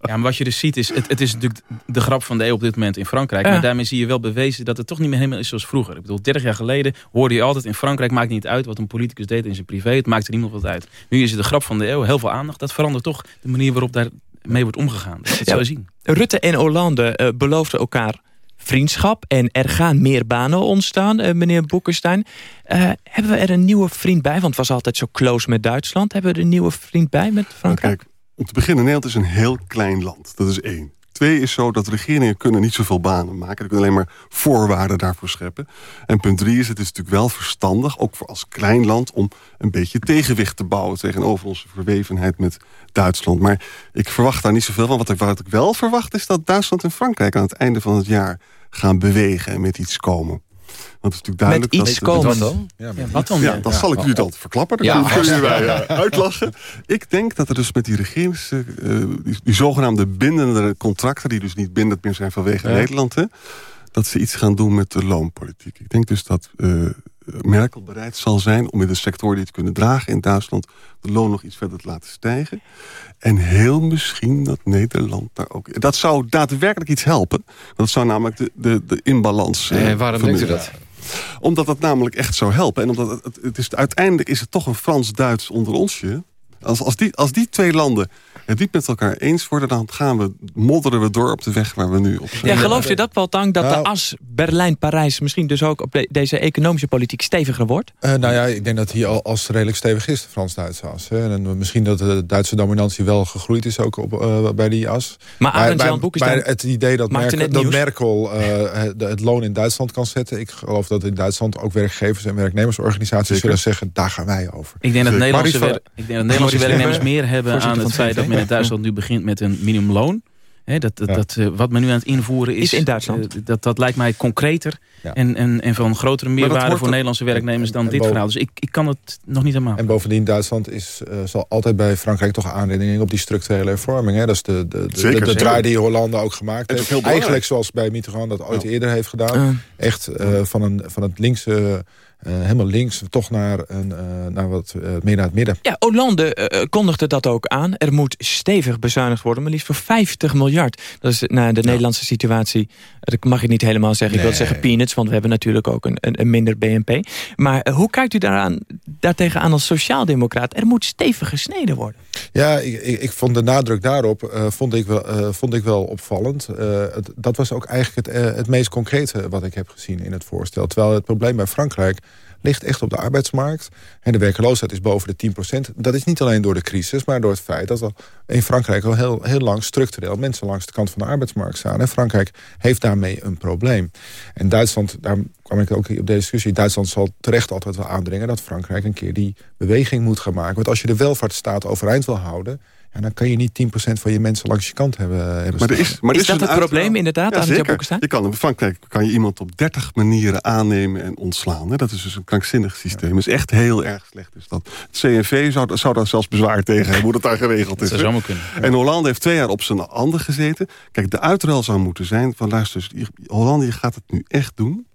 Ja, maar wat je dus ziet is, het, het is natuurlijk de grap van de eeuw op dit moment in Frankrijk. Maar daarmee zie je wel bewezen dat het toch niet meer helemaal is zoals vroeger. Ik bedoel, 30 jaar geleden hoorde je altijd in Frankrijk, maakt niet uit wat een politicus deed in zijn privé. Het maakt er niemand wat uit. Nu is het de grap van de eeuw, heel veel aandacht. Dat verandert toch de manier waarop daar mee wordt omgegaan. Dat het ja, zien. Rutte en Hollande uh, beloofden elkaar vriendschap. En er gaan meer banen ontstaan, uh, meneer Boekenstein. Uh, hebben we er een nieuwe vriend bij? Want het was altijd zo close met Duitsland. Hebben we er een nieuwe vriend bij met Frankrijk? kijk, om te beginnen, Nederland is een heel klein land. Dat is één. Twee is zo dat regeringen kunnen niet zoveel banen maken. Die kunnen alleen maar voorwaarden daarvoor scheppen. En punt drie is, het is natuurlijk wel verstandig, ook voor als klein land... om een beetje tegenwicht te bouwen tegenover onze verwevenheid met Duitsland. Maar ik verwacht daar niet zoveel van. Wat ik, wat ik wel verwacht is dat Duitsland en Frankrijk... aan het einde van het jaar gaan bewegen en met iets komen. Want het is natuurlijk duidelijk met iets dat, komen wat dan? Ja, wat dan? Ja, dan zal ik jullie dan verklappen. Dan ja, kunnen jullie mij uitlachen. Ik denk dat er dus met die regerings... Uh, die, die, zogenaamde bindende contracten... die dus niet bindend meer zijn vanwege Nederland... Hè, dat ze iets gaan doen met de loonpolitiek. Ik denk dus dat uh, Merkel bereid zal zijn... om in de sector die te kunnen dragen in Duitsland... de loon nog iets verder te laten stijgen. En heel misschien dat Nederland daar ook... Dat zou daadwerkelijk iets helpen. Want dat zou namelijk de, de, de inbalans... En waarom denkt u dat? Omdat dat namelijk echt zou helpen. En omdat het, het is, uiteindelijk is het toch een Frans-Duits onder onsje. Als, als, die, als die twee landen het niet met elkaar eens worden... dan gaan we, modderen we door op de weg waar we nu op zijn. Ja, gelooft u dat, Paul Tang, dat de nou- as Berlijn-Parijs... misschien dus ook op deze economische politiek steviger wordt? Uh, nou ja, ik denk dat hier al als redelijk stevig is, de Frans-Duitse as. Hè. En misschien dat de Duitse dominantie wel gegroeid is ook op, uh, bij die as. Maar Arend Jan Boek is bij het idee dat Merkel, dat Merkel uh, het, het loon in Duitsland kan zetten... ik geloof dat in Duitsland ook werkgevers en werknemersorganisaties Zeker. zullen zeggen... daar gaan wij over. Ik denk dat Nederlandse, ik denk dat Nederlandse werknemers meer hebben aan het feit dat men in Duitsland nu begint met een minimumloon. He, dat, dat, dat uh, wat men nu aan het invoeren is, is in Duitsland. Uh, dat, dat lijkt mij concreter ja. en, en, en van grotere meerwaarde voor Nederlandse werknemers dan dit verhaal. Dus ik, ik kan het nog niet helemaal. En bovendien, Duitsland is, uh, zal altijd bij Frankrijk toch aanredingen op die structurele hervorming. Hè? Dat is de, de, de, zeker, de, de draai die Hollande ook gemaakt heeft. Eigenlijk zoals bij Mitterrand dat ooit eerder heeft gedaan. Echt van, een, van het linkse uh, helemaal links toch naar, een, uh, naar wat uh, meer naar het midden. Ja, Hollande kondigde dat ook aan. Er moet stevig bezuinigd worden, maar liefst voor 50 miljard. Dat is naar de Nederlandse situatie. Dat mag ik niet helemaal zeggen. Nee. Ik wil zeggen peanuts, want we hebben natuurlijk ook een, een, een minder BNP. Maar hoe kijkt u daaraan, daartegen aan als sociaaldemocraat? Er moet stevig gesneden worden. Ja, ik, ik, vond de nadruk daarop vond ik wel, vond ik wel opvallend. Het, dat was ook eigenlijk het, het meest concrete wat ik heb gezien in het voorstel. Terwijl het probleem bij Frankrijk ligt echt op de arbeidsmarkt. En de werkeloosheid is boven de 10%. Dat is niet alleen door de crisis, maar door het feit dat er in Frankrijk al heel, heel lang structureel mensen langs de kant van de arbeidsmarkt staan. En Frankrijk heeft daarmee een probleem. En Duitsland, daar kwam ik ook op deze discussie, Duitsland zal terecht altijd wel aandringen dat Frankrijk een keer die beweging moet gaan maken. Want als je de welvaartsstaat overeind wil houden en dan kan je niet 10% van je mensen langs je kant hebben, hebben maar er is, maar is, is dat het probleem inderdaad? Ja, zeker. Je kan in Frankrijk kan je iemand op 30 manieren aannemen en ontslaan. Hè? Dat is dus een krankzinnig systeem. Dat is echt heel erg slecht. Is dat. Het CNV zou, zou daar zelfs bezwaar tegen hebben hoe dat daar geregeld is. Dat zou kunnen. En Hollande heeft twee jaar op zijn handen gezeten. Kijk, de uitruil zou moeten zijn van luister, Hollande je gaat het nu echt doen.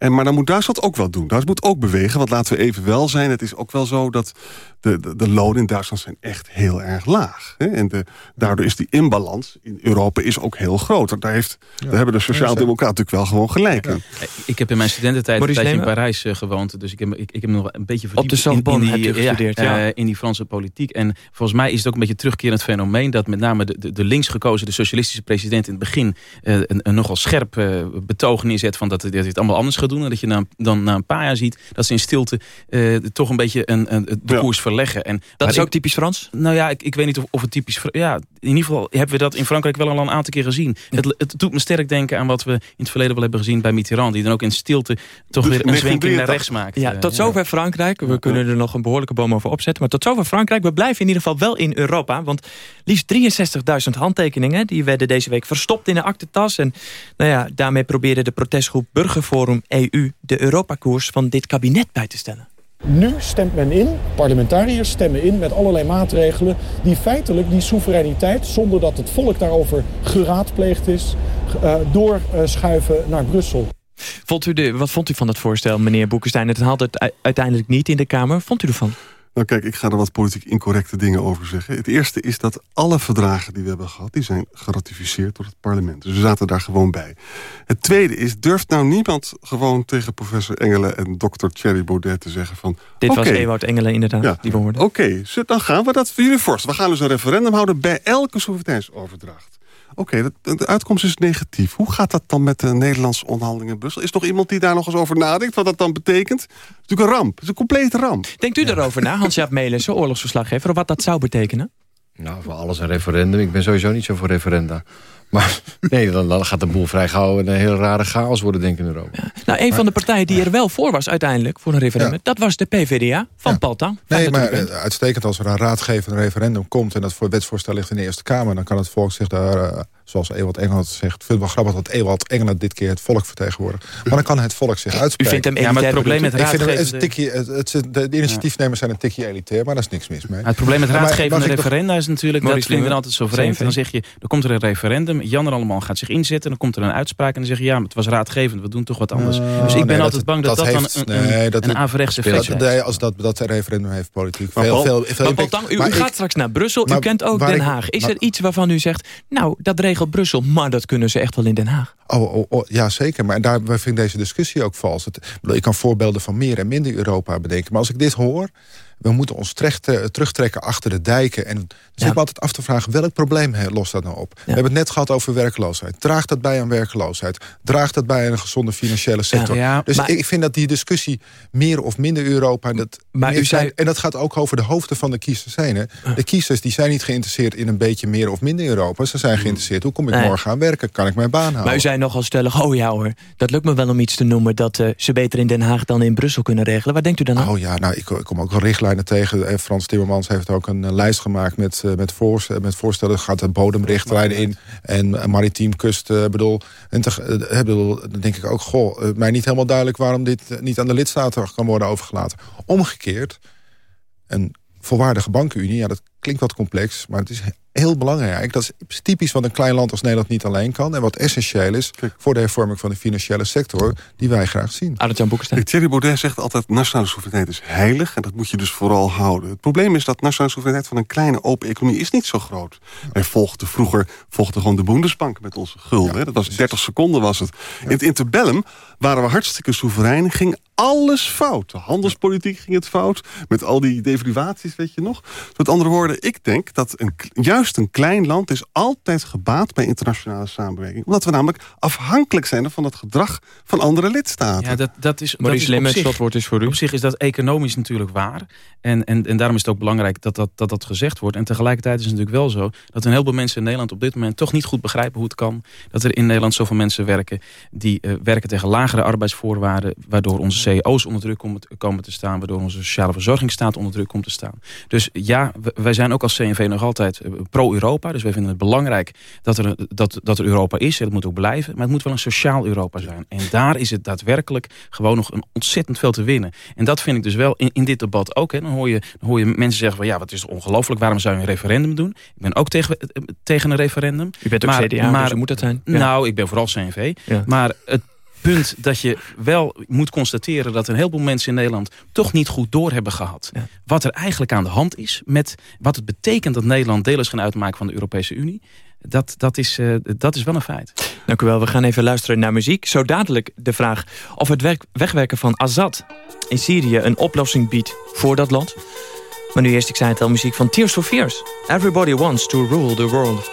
En, maar dan moet Duitsland ook wat doen. Duitsland moet ook bewegen. Want laten we even wel zijn. Het is ook wel zo dat de, de, de lonen in Duitsland zijn echt heel erg laag. Hè? En de, daardoor is die inbalans in Europa is ook heel groot. Daar, heeft, ja. daar hebben de Sociaaldemocraten natuurlijk wel gewoon gelijk in. Ja. Ik heb in mijn studententijd een tijdje in Parijs uh, gewoond. Dus ik heb, ik, ik heb nog een beetje verdiept Op de Sorbonne in, in, die, ja, ja. Uh, in die Franse politiek. En volgens mij is het ook een beetje terugkerend fenomeen... dat met name de, de, de links gekozen, de socialistische president in het begin... Uh, een, een, nogal scherp betoog neerzet van dat, dat hij het allemaal anders gaat doen. En dat je na, dan na een paar jaar ziet dat ze in stilte toch een beetje een, een, de koers veranderen verleggen. En dat is ook typisch Frans? Nou ja, ik, ik weet niet of, of het typisch... Ja, in ieder geval hebben we dat in Frankrijk wel al een aantal keer gezien. Het, het doet me sterk denken aan wat we in het verleden wel hebben gezien bij Mitterrand. Die dan ook in stilte toch Dus weer een zwenking naar rechts maakt. Ja, tot zover Frankrijk. We kunnen er nog een behoorlijke boom over opzetten. Maar tot zover Frankrijk. We blijven in ieder geval wel in Europa. Want liefst 63.000 handtekeningen... die werden deze week verstopt in een aktentas. En nou ja, daarmee probeerde de protestgroep Burgerforum EU... de Europakoers van dit kabinet bij te stellen. Nu stemt men in, parlementariërs stemmen in met allerlei maatregelen die feitelijk die soevereiniteit, zonder dat het volk daarover geraadpleegd is, uh, doorschuiven naar Brussel. Vond u de, wat vond u van dat voorstel, meneer Boekenstein? Het haalde het uiteindelijk niet in de Kamer. Vond u ervan? Nou kijk, ik ga er wat politiek incorrecte dingen over zeggen. Het eerste is dat alle verdragen die we hebben gehad... die zijn geratificeerd door het parlement. Dus we zaten daar gewoon bij. Het tweede is, durft nou niemand gewoon tegen professor Engelen... en dokter Thierry Baudet te zeggen van... Dit okay, was Ewout Engelen inderdaad, ja, die we hoorden. Oké, okay, dan gaan we dat voor jullie vorst. We gaan dus een referendum houden bij elke soevereiniteitsoverdracht. Oké, okay, de uitkomst is negatief. Hoe gaat dat dan met de Nederlandse onderhandelingen in Brussel? Is er nog iemand die daar nog eens over nadenkt? Wat dat dan betekent? Het is natuurlijk een ramp. Het is een complete ramp. Denkt u ja. erover na, Hans-Jaap Melissen, oorlogsverslaggever... wat dat zou betekenen? Nou, voor alles een referendum. Ik ben sowieso niet zo voor referenda. Maar nee, dan, dan gaat de boel vrij gauw een hele rare chaos worden, denk ik, in Europa. Ja. Nou, een van de partijen die er wel voor was uiteindelijk, voor een referendum... Ja. dat was de PvdA van ja. Paul Tang. Nee, maar uh, uitstekend als er een raadgevend referendum komt... en dat voor wetsvoorstel ligt in de Eerste Kamer... dan kan het volk zich daar, uh, zoals Ewald Engeland zegt... ik vind het wel grappig dat Ewald Engeland dit keer het volk vertegenwoordigt. Maar dan kan het volk zich uitspreken. U vindt hem ja, maar het probleem met raadgevende... De initiatiefnemers zijn een tikje elitair, maar daar is niks mis mee. Het probleem met raadgevende referenda is natuurlijk... dat vinden we altijd zo vreemd. Dan zeg je, er komt er een referendum... Jan er allemaal gaat zich inzetten. Dan komt er een uitspraak en dan zeg je... ja, maar het was raadgevend, we doen toch wat anders. Uh, dus ik ben nee, altijd bang dat dat, dat heeft, dan een, nee, een, dat een averechts effect heeft. Nee, als dat, dat referendum heeft politiek maar veel, veel, veel maar u, gaat straks naar Brussel, maar, u kent ook Den Haag. Is er iets waarvan u zegt, nou, dat regelt Brussel... maar dat kunnen ze echt wel in Den Haag? Oh, oh, oh ja, zeker. Maar daar vind ik deze discussie ook vals. Ik kan voorbeelden van meer en minder Europa bedenken. Maar als ik dit hoor we moeten ons terecht, terugtrekken achter de dijken. En ja. me altijd af te vragen, welk probleem lost dat nou op? Ja. We hebben het net gehad over werkloosheid. Draagt dat bij aan werkloosheid? Draagt dat bij aan een gezonde financiële sector? Ja, dus maar, ik vind dat die discussie meer of minder Europa... Dat maar u zei, en dat gaat ook over de hoofden van de kiezers heen. Hè? De kiezers die zijn niet geïnteresseerd in een beetje meer of minder Europa. Ze zijn geïnteresseerd, hoe kom ik morgen aan werken? Kan ik mijn baan houden? Maar u zei nogal stellig, oh ja hoor, dat lukt me wel om iets te noemen... dat uh, ze beter in Den Haag dan in Brussel kunnen regelen. Waar denkt u dan aan? Oh ja, nou, ik, ik kom ook wel richtlijnen tegen... Frans Timmermans heeft ook een lijst gemaakt met, uh, met, voor, met voorstellen. Gaat de bodemrichtlijn in en maritiem kust. Bedoel, en te, bedoel, dan denk ik ook, goh, mij niet helemaal duidelijk waarom dit niet aan de lidstaten kan worden overgelaten. Omgekeerd, een volwaardige bankenunie, ja, dat klinkt wat complex, maar het is heel belangrijk. Dat is typisch wat een klein land als Nederland niet alleen kan... en wat essentieel is voor de hervorming van de financiële sector... die wij graag zien. Arjan Boekenstein. Thierry Baudet zegt altijd... nationale soevereiniteit is heilig en dat moet je dus vooral houden. Het probleem is dat nationale soevereiniteit van een kleine open economie... is niet zo groot. Wij volgden vroeger volgden gewoon de Bundesbank met onze gulden. Ja, dat was 30 seconden was het. In het interbellum waren we hartstikke soeverein... ging alles fout. De handelspolitiek ging het fout. Met al die devaluaties, weet je nog. Met andere woorden, ik denk dat een, juist een klein land... is altijd gebaat bij internationale samenwerking. Omdat we namelijk afhankelijk zijn van het gedrag van andere lidstaten. Ja, dat, dat is, Maurice dat is Lemmens, slotwoord is voor u. Op zich is dat economisch natuurlijk waar. En, en, en daarom is het ook belangrijk dat dat, dat dat gezegd wordt. En tegelijkertijd is het natuurlijk wel zo... dat een heleboel mensen in Nederland op dit moment... toch niet goed begrijpen hoe het kan. Dat er in Nederland zoveel mensen werken... die uh, werken tegen lagere arbeidsvoorwaarden... waardoor onze CEO's onder druk komen te staan... waardoor onze sociale verzorgingsstaat onder druk komt te staan. Dus ja, wij zijn ook als CNV nog altijd pro-Europa. Dus wij vinden het belangrijk dat er, dat, dat er Europa is. Dat moet ook blijven. Maar het moet wel een sociaal Europa zijn. En daar is het daadwerkelijk gewoon nog een ontzettend veel te winnen. En dat vind ik dus wel in, in dit debat ook. Hè. Dan, hoor je, dan hoor je mensen zeggen van ja, wat is ongelooflijk. Waarom zou je een referendum doen? Ik ben ook tegen, tegen een referendum. U bent ook maar, CDA, maar, dus moet dat zijn. Ja. Nou, ik ben vooral CNV. Ja. Maar het punt dat je wel moet constateren... dat een heleboel mensen in Nederland toch niet goed door hebben gehad... Ja. wat er eigenlijk aan de hand is... met wat het betekent dat Nederland deel is gaan uitmaken van de Europese Unie... Dat, dat, is, uh, dat is wel een feit. Dank u wel. We gaan even luisteren naar muziek. Zo dadelijk de vraag of het wegwerken van Assad in Syrië... een oplossing biedt voor dat land. Maar nu eerst, ik zei het al, muziek van Tears for Fears. Everybody wants to rule the world.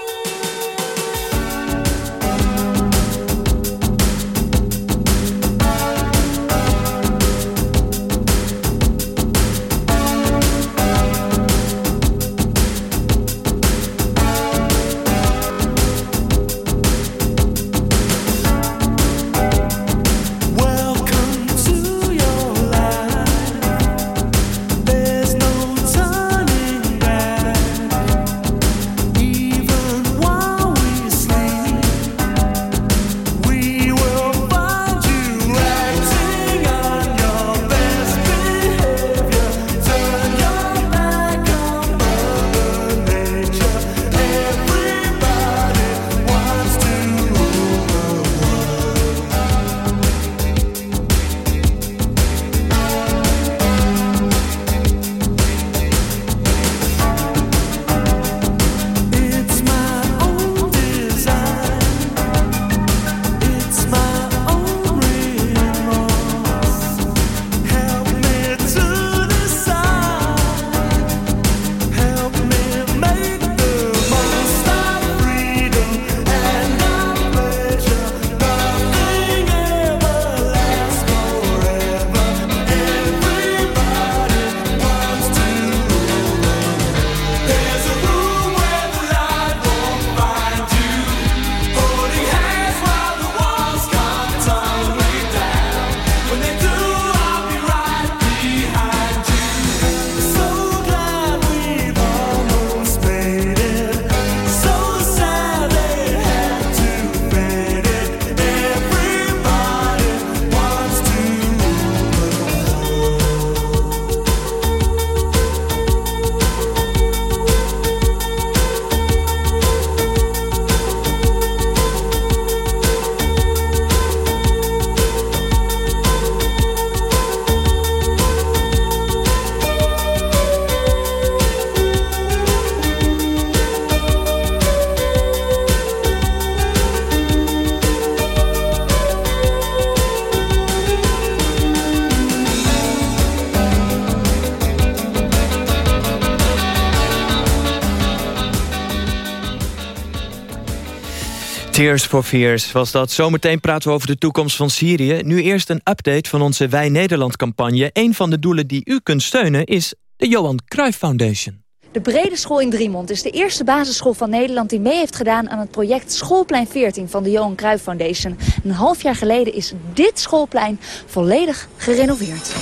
Tears for Fears was dat. Zometeen praten we over de toekomst van Syrië. Nu eerst een update van onze Wij Nederland-campagne. Een van de doelen die u kunt steunen is de Johan Cruijff Foundation. De Brede School in Driemond is de eerste basisschool van Nederland... die mee heeft gedaan aan het project Schoolplein 14 van de Johan Cruijff Foundation. Een half jaar geleden is dit schoolplein volledig gerenoveerd.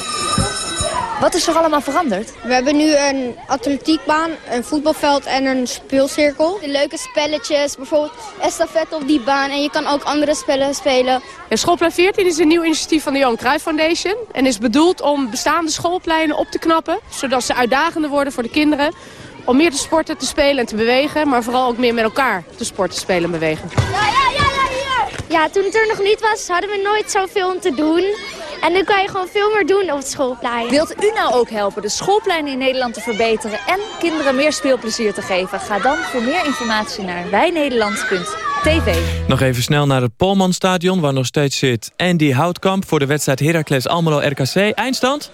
Wat is er allemaal veranderd? We hebben nu een atletiekbaan, een voetbalveld en een speelcirkel. Leuke spelletjes, bijvoorbeeld estafette op die baan. En je kan ook andere spellen spelen. Ja, Schoolplein 14 is een nieuw initiatief van de Johan Cruijff Foundation. En is bedoeld om bestaande schoolpleinen op te knappen. Zodat ze uitdagender worden voor de kinderen. Om meer te sporten, te spelen en te bewegen. Maar vooral ook meer met elkaar te sporten, spelen en bewegen. Ja, ja, ja, ja, hier! Ja, toen het er nog niet was, hadden we nooit zoveel om te doen. En nu kan je gewoon veel meer doen op het schoolplein. Wilt u nou ook helpen de schoolpleinen in Nederland te verbeteren... en kinderen meer speelplezier te geven? Ga dan voor meer informatie naar wijnederland.tv. Nog even snel naar het Polmanstadion... waar nog steeds zit Andy Houtkamp voor de wedstrijd Heracles Almelo-RKC. Eindstand?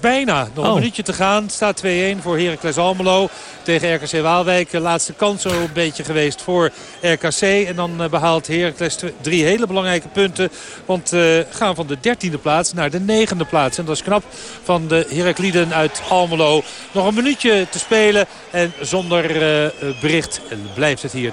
Bijna. Nog een Oh. minuutje te gaan. Staat 2-1 voor Heracles Almelo tegen RKC Waalwijk. Laatste kans zo een beetje geweest voor RKC. En dan eh, behaalt Heracles drie hele belangrijke punten. Want eh gaan van de dertiende plaats naar de negende plaats. En dat is knap van de Herakliden uit Almelo. Nog een minuutje te spelen. En zonder eh, bericht blijft het hier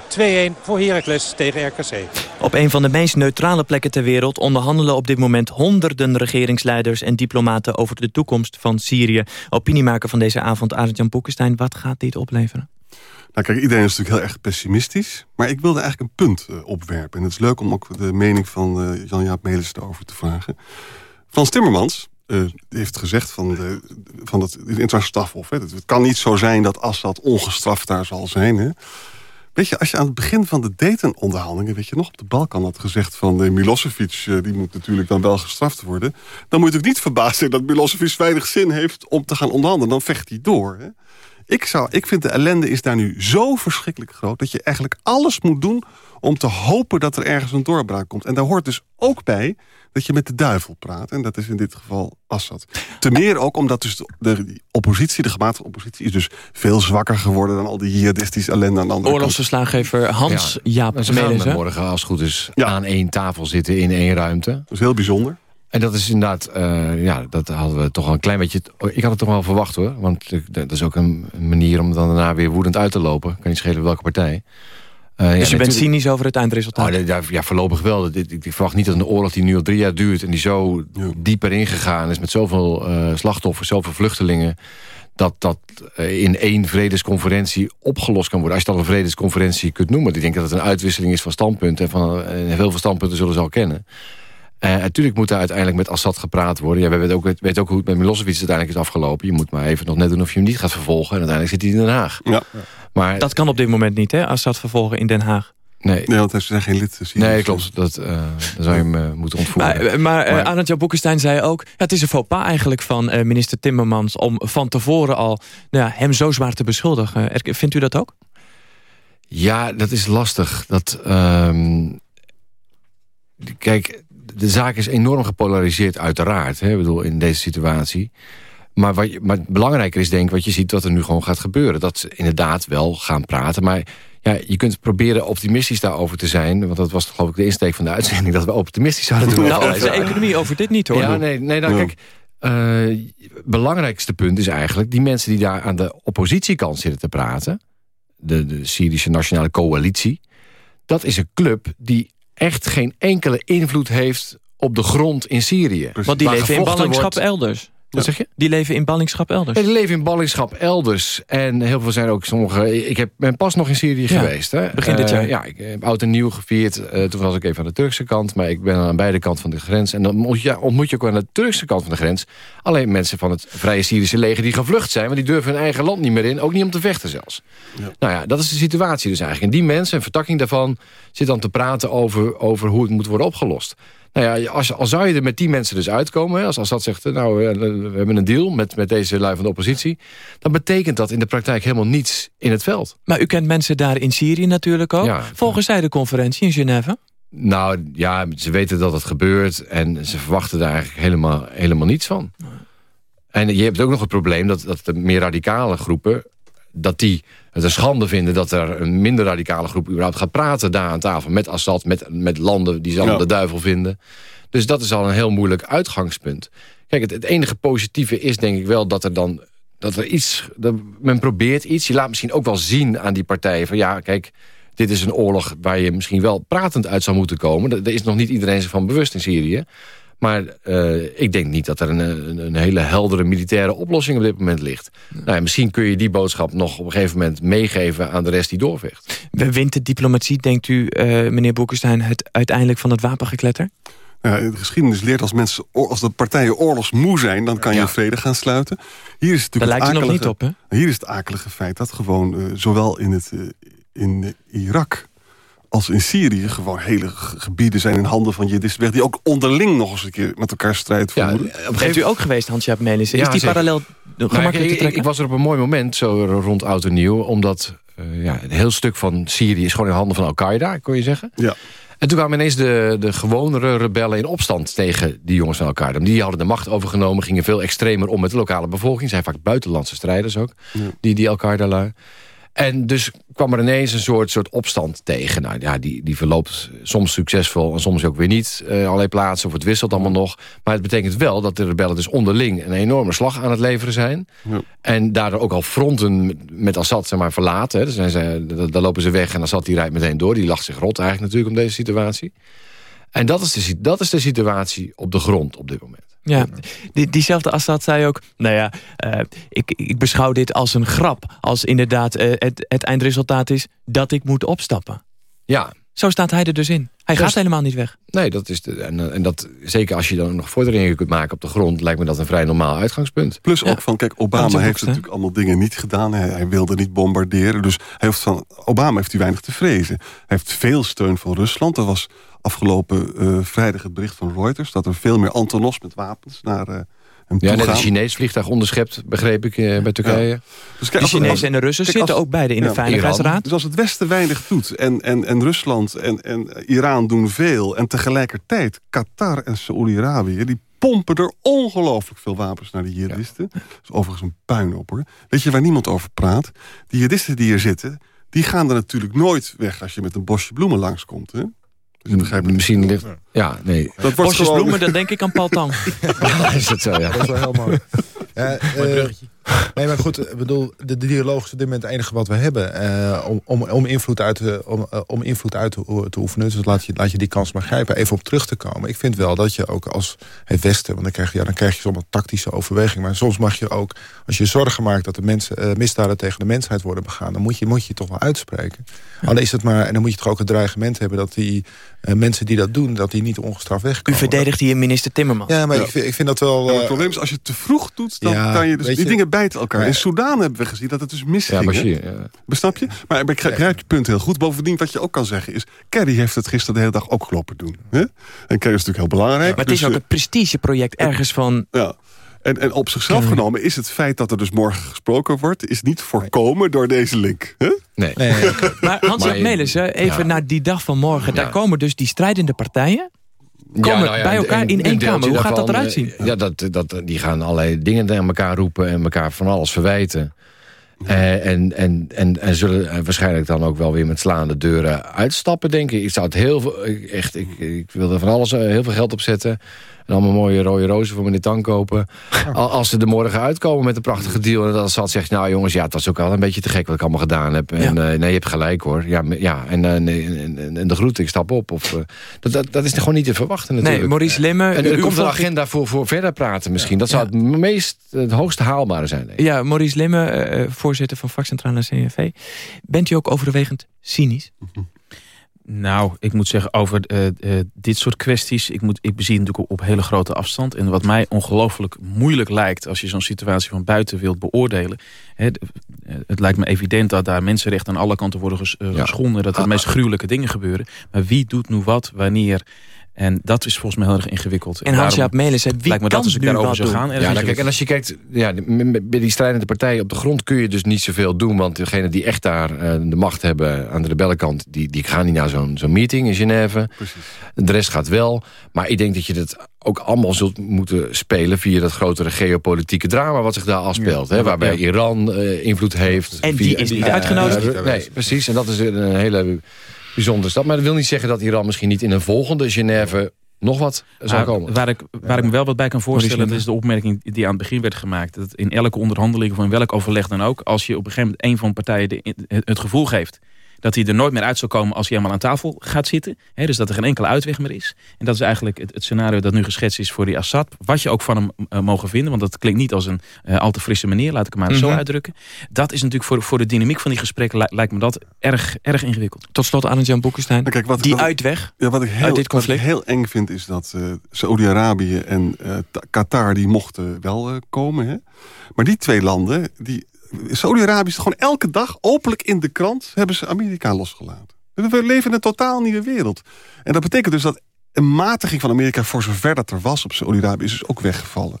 2-1 voor Heracles tegen RKC. Op een van de meest neutrale plekken ter wereld onderhandelen op dit moment honderden regeringsleiders en diplomaten over de toekomst van Syrië. Opiniemaker van deze avond, Arend-Jan wat gaat dit opleveren? Nou kijk, iedereen is natuurlijk heel erg pessimistisch. Maar ik wilde eigenlijk een punt eh, opwerpen. En het is leuk om ook de mening van eh, Jan-Jaap Melis daarover te vragen. Frans Timmermans eh, heeft gezegd van, de, van het internationaal strafhof... Hè, het kan niet zo zijn dat Assad ongestraft daar zal zijn. Hè. Weet je, als je aan het begin van de Dayton-onderhandelingen... weet je nog, op de Balkan had gezegd van... eh, Milosevic, eh, die moet natuurlijk dan wel gestraft worden... dan moet je ook niet verbaasd zijn dat Milosevic weinig zin heeft... om te gaan onderhandelen. Dan vecht hij door. Hè. Ik, zou, ik vind de ellende is daar nu zo verschrikkelijk groot... dat je eigenlijk alles moet doen om te hopen dat er ergens een doorbraak komt. En daar hoort dus ook bij dat je met de duivel praat. En dat is in dit geval Assad. Te meer ook omdat dus de, oppositie, de gematigde oppositie... is dus veel zwakker geworden dan al die jihadistische ellende aan de andere kant. Oorlogsverslaggever Hans Jaap Maar ze gaan morgen, als het goed is, aan één tafel zitten in één ruimte. Dat is heel bijzonder. En dat is inderdaad, eh, ja, dat hadden we toch wel een klein beetje... Ik had het toch wel verwacht hoor. Want dat is ook een manier om dan daarna weer woedend uit te lopen. Kan niet schelen welke partij. Eh, ja, Dus je bent natuurlijk- cynisch over het eindresultaat? Oh, ja, ja, voorlopig wel. Ik, ik, ik verwacht niet dat een oorlog die nu al drie jaar duurt... en die zo dieper ingegaan is met zoveel eh, slachtoffers, zoveel vluchtelingen... dat dat eh, in één vredesconferentie opgelost kan worden. Als je het al een vredesconferentie kunt noemen. Ik denk dat het een uitwisseling is van standpunten. En van, en heel veel standpunten zullen ze al kennen. Eh, natuurlijk moet er uiteindelijk met Assad gepraat worden. Ja, we weten ook, weten ook hoe het met Milosevic uiteindelijk is afgelopen. Je moet maar even nog net doen of je hem niet gaat vervolgen. En uiteindelijk zit hij in Den Haag. Ja. Maar, Dat kan op dit moment niet, hè? Assad vervolgen in Den Haag. nee, Nee, want ze zijn geen lid. dus nee klopt. Dat, eh, dan zou je hem eh, moeten ontvoeren. Maar, maar, Maar- uh, Boekenstein zei ook... Ja, het is een faux pas eigenlijk van eh, minister Timmermans... om van tevoren al nou ja, hem zo zwaar te beschuldigen. Er- Vindt u dat ook? Ja, dat is lastig. Dat, ehm, kijk, de zaak is enorm gepolariseerd uiteraard. Hè, ik bedoel, in deze situatie. Maar, wat je, maar belangrijker is denk ik wat je ziet wat er nu gewoon gaat gebeuren. Dat ze inderdaad wel gaan praten. Maar ja, je kunt proberen optimistisch daarover te zijn. Want dat was geloof ik de insteek van de uitzending. Dat we optimistisch zouden doen. Nou, over de economie, over dit niet hoor. Ja, nee, nee nou, kijk, eh, belangrijkste punt is eigenlijk... die mensen die daar aan de oppositiekant zitten te praten... de, de Syrische Nationale Coalitie... dat is een club die echt geen enkele invloed heeft op de grond in Syrië. Want die Waar leven in ballingschap wordt- elders. Wat zeg je? Die leven in ballingschap elders. Ja, die leven in ballingschap elders. En heel veel zijn ook sommige... Ik heb, ben pas nog in Syrië Ja, geweest. Hè? begin dit Eh, jaar. ja, ik heb oud en nieuw gevierd. Eh, toen was ik even aan de Turkse kant. Maar ik ben aan beide kanten van de grens. En dan ontmoet je, ontmoet je ook aan de Turkse kant van de grens... alleen mensen van het Vrije Syrische leger die gevlucht zijn. Want die durven hun eigen land niet meer in. Ook niet om te vechten zelfs. Nou ja, dat is de situatie dus eigenlijk. En die mensen, een vertakking daarvan... zit dan te praten over, over hoe het moet worden opgelost. Nou ja, als, al zou je er met die mensen dus uitkomen... hè, als Assad zegt, nou, eh, we hebben een deal met, met deze lui van de oppositie... dan betekent dat in de praktijk helemaal niets in het veld. Maar u kent mensen daar in Syrië natuurlijk ook. Ja. Volgens zij de conferentie in Genève. Nou ja, ze weten dat het gebeurt... en ze verwachten daar eigenlijk helemaal, helemaal niets van. En je hebt ook nog het probleem dat, dat de meer radicale groepen... dat die het een schande vinden dat er een minder radicale groep überhaupt gaat praten daar aan tafel. Met Assad, met, met landen die ze allemaal de duivel vinden. Dus dat is al een heel moeilijk uitgangspunt. Kijk, het, het enige positieve is denk ik wel dat er dan dat er iets, dat men probeert iets. Je laat misschien ook wel zien aan die partijen van ja, kijk, dit is een oorlog waar je misschien wel pratend uit zou moeten komen. Daar is nog niet iedereen zich van bewust in Syrië. Maar uh, ik denk niet dat er een, een, een, hele heldere militaire oplossing op dit moment ligt. Nou, misschien kun je die boodschap nog op een gegeven moment meegeven aan de rest die doorvecht. Wint de diplomatie, denkt u, uh, meneer Boekenstein, het uiteindelijk van het wapengekletter? Ja, de geschiedenis leert als mensen, als de partijen oorlogsmoe zijn, dan kan je vrede gaan sluiten. Hier is het Daar lijkt het nog niet op, hè? Hier is het akelige feit dat gewoon uh, zowel in, het, uh, in Irak als in Syrië gewoon hele gebieden zijn in handen van jihadisten die ook onderling nog eens een keer met elkaar strijd voeren. Ja, Bent u ook geweest, Hans-Jaap Melissen? Is die zeker. parallel gemakkelijk ik, te trekken? Ik, ik, was er op een mooi moment, zo rond Oud en Nieuw, omdat uh, ja, een heel stuk van Syrië is gewoon in handen van Al-Qaeda, kon je zeggen. Ja. En toen kwamen ineens de, de gewonere rebellen in opstand tegen die jongens van elkaar. Die hadden de macht overgenomen, gingen veel extremer om met de lokale bevolking. Zijn vaak buitenlandse strijders ook, ja. die, die Al-Qaeda-lui. En dus kwam er ineens een soort, soort opstand tegen. Nou ja, die, die verloopt soms succesvol en soms ook weer niet. Uh, allerlei plaatsen, of het wisselt allemaal nog. Maar het betekent wel dat de rebellen dus onderling... een enorme slag aan het leveren zijn. Ja. En daardoor ook al fronten met Assad zeg maar, verlaten. Hè. zijn ze, daar lopen ze weg en Assad die rijdt meteen door. Die lacht zich rot eigenlijk natuurlijk om deze situatie. En dat is, de, dat is de situatie op de grond op dit moment. Ja, die, diezelfde Assad zei ook... nou ja, uh, ik, ik beschouw dit als een grap. Als inderdaad uh, het, het eindresultaat is dat ik moet opstappen. Ja. Zo staat hij er dus in. Hij dus, gaat helemaal niet weg. Nee, dat is de, en, en dat, zeker als je dan nog vorderingen kunt maken op de grond... lijkt me dat een vrij normaal uitgangspunt. Plus ja. ook van, kijk, Obama heeft natuurlijk allemaal dingen niet gedaan. Hij, hij, wilde niet bombarderen. Dus hij heeft van, Obama heeft hij weinig te vrezen. Hij heeft veel steun van Rusland. Dat was afgelopen uh, vrijdag het bericht van Reuters... dat er veel meer Antonos met wapens naar uh, hem Ja, net een Chinees vliegtuig onderschept, begreep ik, uh, bij Turkije. Ja. Dus kijk, de Chinezen en de Russen kijk, zitten als, ook beide in ja, de Veiligheidsraad. Iran. Dus als het Westen weinig doet en, en, en Rusland en, en Iran doen veel... en tegelijkertijd Qatar en Saoedi-Arabië... die pompen er ongelooflijk veel wapens naar de jihadisten. Dat is overigens een puin op, hoor. Weet je waar niemand over praat? Die jihadisten die hier zitten... die gaan er natuurlijk nooit weg als je met een bosje bloemen langskomt, hè? Dus begrijp Misschien ligt... Ja, nee. Dat Bosjes gewoon... bloemen, dan denk ik aan Paul Tang. ja, is dat zo, ja. Dat is wel heel mooi. Ja, uh, nee, maar goed, ik bedoel, de, de dialoog is op dit moment het enige wat we hebben... Uh, om, om, om invloed uit, te, om, uh, om invloed uit te, te, oefenen. Dus laat je, laat je die kans maar grijpen. Even op terug te komen. Ik vind wel dat je ook als het Westen... want dan krijg je, ja, dan krijg je soms een tactische overweging... maar soms mag je ook, als je zorgen maakt... dat de mensen, misdaden tegen de mensheid worden begaan... dan moet je, moet je toch wel uitspreken. Ja. Al is het maar, en dan moet je toch ook het dreigement hebben... dat die mensen die dat doen, dat die niet ongestraft wegkomen. U verdedigt hier minister Timmermans. Ja, maar ja. Ik, vind, ik, vind, dat wel... Ja, het probleem is, als je het te vroeg doet, dan ja, kan je dus... Die je, dingen bijten elkaar. Ja. In Soedan hebben we gezien dat het dus misging. Ja, Besnap je? Maar ik begrijp je punt heel goed. Bovendien, wat je ook kan zeggen is... Kerry heeft het gisteren de hele dag ook gelopen doen. Hè? En Kerry is natuurlijk heel belangrijk. maar het is dus, ook een prestigeproject ergens van... Ja. En, en op zichzelf genomen is het feit dat er dus morgen gesproken wordt... is niet voorkomen door deze link. Huh? Nee. nee, okay. Maar Hans-Jaap Melis, even ja. naar die dag van morgen. Daar komen dus die strijdende partijen... komen ja, nou ja, bij elkaar in één kamer. Hoe gaat dat eruit zien? Ja, dat, dat, die gaan allerlei dingen tegen elkaar roepen... en elkaar van alles verwijten. Uh, en, en, en, en zullen waarschijnlijk dan ook wel weer met slaande deuren uitstappen, denk ik. Ik zou het heel veel, echt, ik, ik wil er van alles heel veel geld op zetten. En allemaal mooie rode rozen voor meneer Tank kopen. Als ze er morgen uitkomen met een prachtige deal... en dan zal zegt, nou jongens, ja, het was ook al een beetje te gek... wat ik allemaal gedaan heb. En ja. uh, nee, je hebt gelijk hoor. Ja, ja en, en, de groet, ik stap op. Of, uh, dat, dat, dat, is gewoon niet te verwachten natuurlijk. Nee, Maurice Limme... En er komt een agenda voor, voor verder praten misschien. Dat zou ja. het meest, het hoogste haalbare zijn. Denk ik. Ja, Maurice Limme, voorzitter van vakcentrale CNV. Bent u ook overwegend cynisch? Nou, ik moet zeggen over uh, uh, dit soort kwesties... Ik, moet, ik bezie natuurlijk op, hele grote afstand. En wat mij ongelooflijk moeilijk lijkt... als je zo'n situatie van buiten wilt beoordelen... Hè, het lijkt me evident dat daar mensenrechten aan alle kanten worden ges, geschonden... dat er de meest gruwelijke dingen gebeuren. Maar wie doet nu wat, wanneer... En dat is volgens mij heel erg ingewikkeld. En Hans-Jaap Melis, wie lijkt me kan dat als ik nu daarover wat zou doen? gaan. Ja, nou, kijk, en als je kijkt, ja, bij die strijdende partijen op de grond kun je dus niet zoveel doen. Want degenen die echt daar eh, de macht hebben aan de rebellenkant, die, die gaan niet naar zo'n zo'n meeting in Genève. De rest gaat wel. Maar ik denk dat je dat ook allemaal zult moeten spelen via dat grotere geopolitieke drama wat zich daar afspeelt. hè, waarbij Ja. Iran eh, invloed heeft. En die is niet uitgenodigd? nee, precies. En dat is een hele bijzondere stap. Maar dat wil niet zeggen dat Iran misschien niet in een volgende Genève nog wat zou Maar komen. Waar ik, waar ik me wel wat bij kan voorstellen, dat is de opmerking die aan het begin werd gemaakt. Dat in elke onderhandeling of in welk overleg dan ook, als je op een gegeven moment een van de partijen de, het gevoel geeft dat hij er nooit meer uit zal komen als hij helemaal aan tafel gaat zitten. Hè, dus dat er geen enkele uitweg meer is. En dat is eigenlijk het, het scenario dat nu geschetst is voor die Assad. Wat je ook van hem eh, mogen vinden, want dat klinkt niet als een eh, al te frisse manier, laat ik hem maar zo Mhm. uitdrukken. Dat is natuurlijk voor, voor de dynamiek van die gesprekken li- lijkt me dat erg, erg ingewikkeld. Tot slot, Arend-Jan Boekenstein. Nou, Kijk, wat, die wat- uitweg Ja, wat ik heel, uit dit conflict. Wat ik heel eng vind is dat eh Saoedi-Arabië en eh, Ta- Qatar... die mochten wel eh, komen. Hè? Maar die twee landen... Die, Saoedi-Arabië is gewoon elke dag openlijk in de krant... hebben ze Amerika losgelaten. We leven in een totaal nieuwe wereld. En dat betekent dus dat een matiging van Amerika... voor zover dat er was op Saoedi-Arabië... is dus ook weggevallen.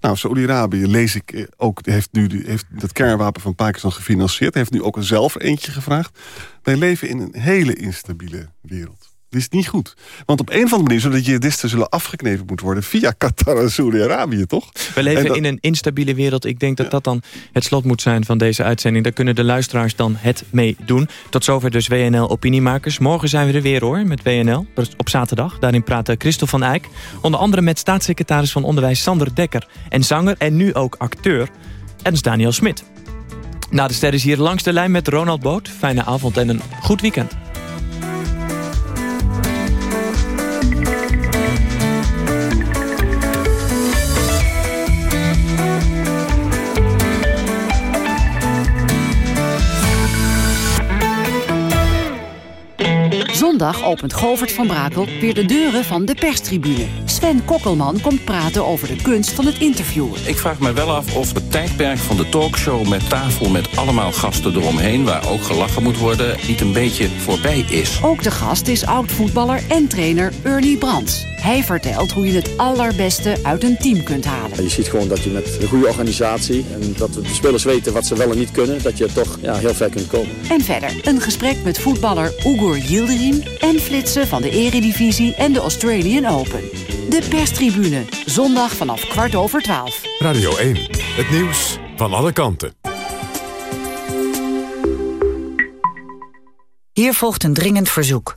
Nou, Saoedi-Arabië, lees ik eh, ook... heeft nu heeft dat kernwapen van Pakistan gefinancierd. Heeft nu ook zelf eentje gevraagd. Wij leven in een hele instabiele wereld. Dit is niet goed. Want op een of andere manier zullen de jihadisten zullen afgeknepen moeten worden... via Qatar en Saoedi-Arabië, toch? We leven dat- in een instabiele wereld. Ik denk dat dat dan het slot moet zijn van deze uitzending. Daar kunnen de luisteraars dan het mee doen. Tot zover dus WNL Opiniemakers. Morgen zijn we er weer hoor, met WNL. Op zaterdag. Daarin praat eh, Christel van Eyck. Onder andere met staatssecretaris van Onderwijs Sander Dekker. En zanger en nu ook acteur Ernst Daniel Smit. Na de sterren is hier langs de lijn met Ronald Boot. Fijne avond en een goed weekend. Zondag opent Govert van Brakel weer de deuren van de perstribune. Sven Kokkelman komt praten over de kunst van het interviewen. Ik vraag me wel af of het tijdperk van de talkshow met tafel met allemaal gasten eromheen, waar ook gelachen moet worden, niet een beetje voorbij is. Ook de gast is oud-voetballer en trainer Ernie Brands. Hij vertelt hoe je het allerbeste uit een team kunt halen. Je ziet gewoon dat je met een goede organisatie en dat de spelers weten wat ze wel en niet kunnen, dat je toch ja, heel ver kunt komen. En verder een gesprek met voetballer Ugur Yildirim en flitsen van de Eredivisie en de Australian Open. De perstribune, zondag vanaf kwart over twaalf. Radio 1, het nieuws van alle kanten. Hier volgt een dringend verzoek.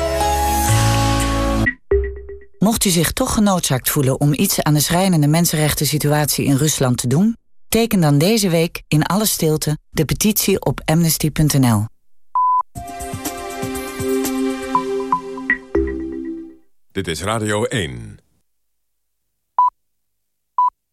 Mocht u zich toch genoodzaakt voelen om iets aan de schrijnende mensenrechten situatie in Rusland te doen, teken dan deze week in alle stilte de petitie op amnesty.nl. Dit is Radio 1.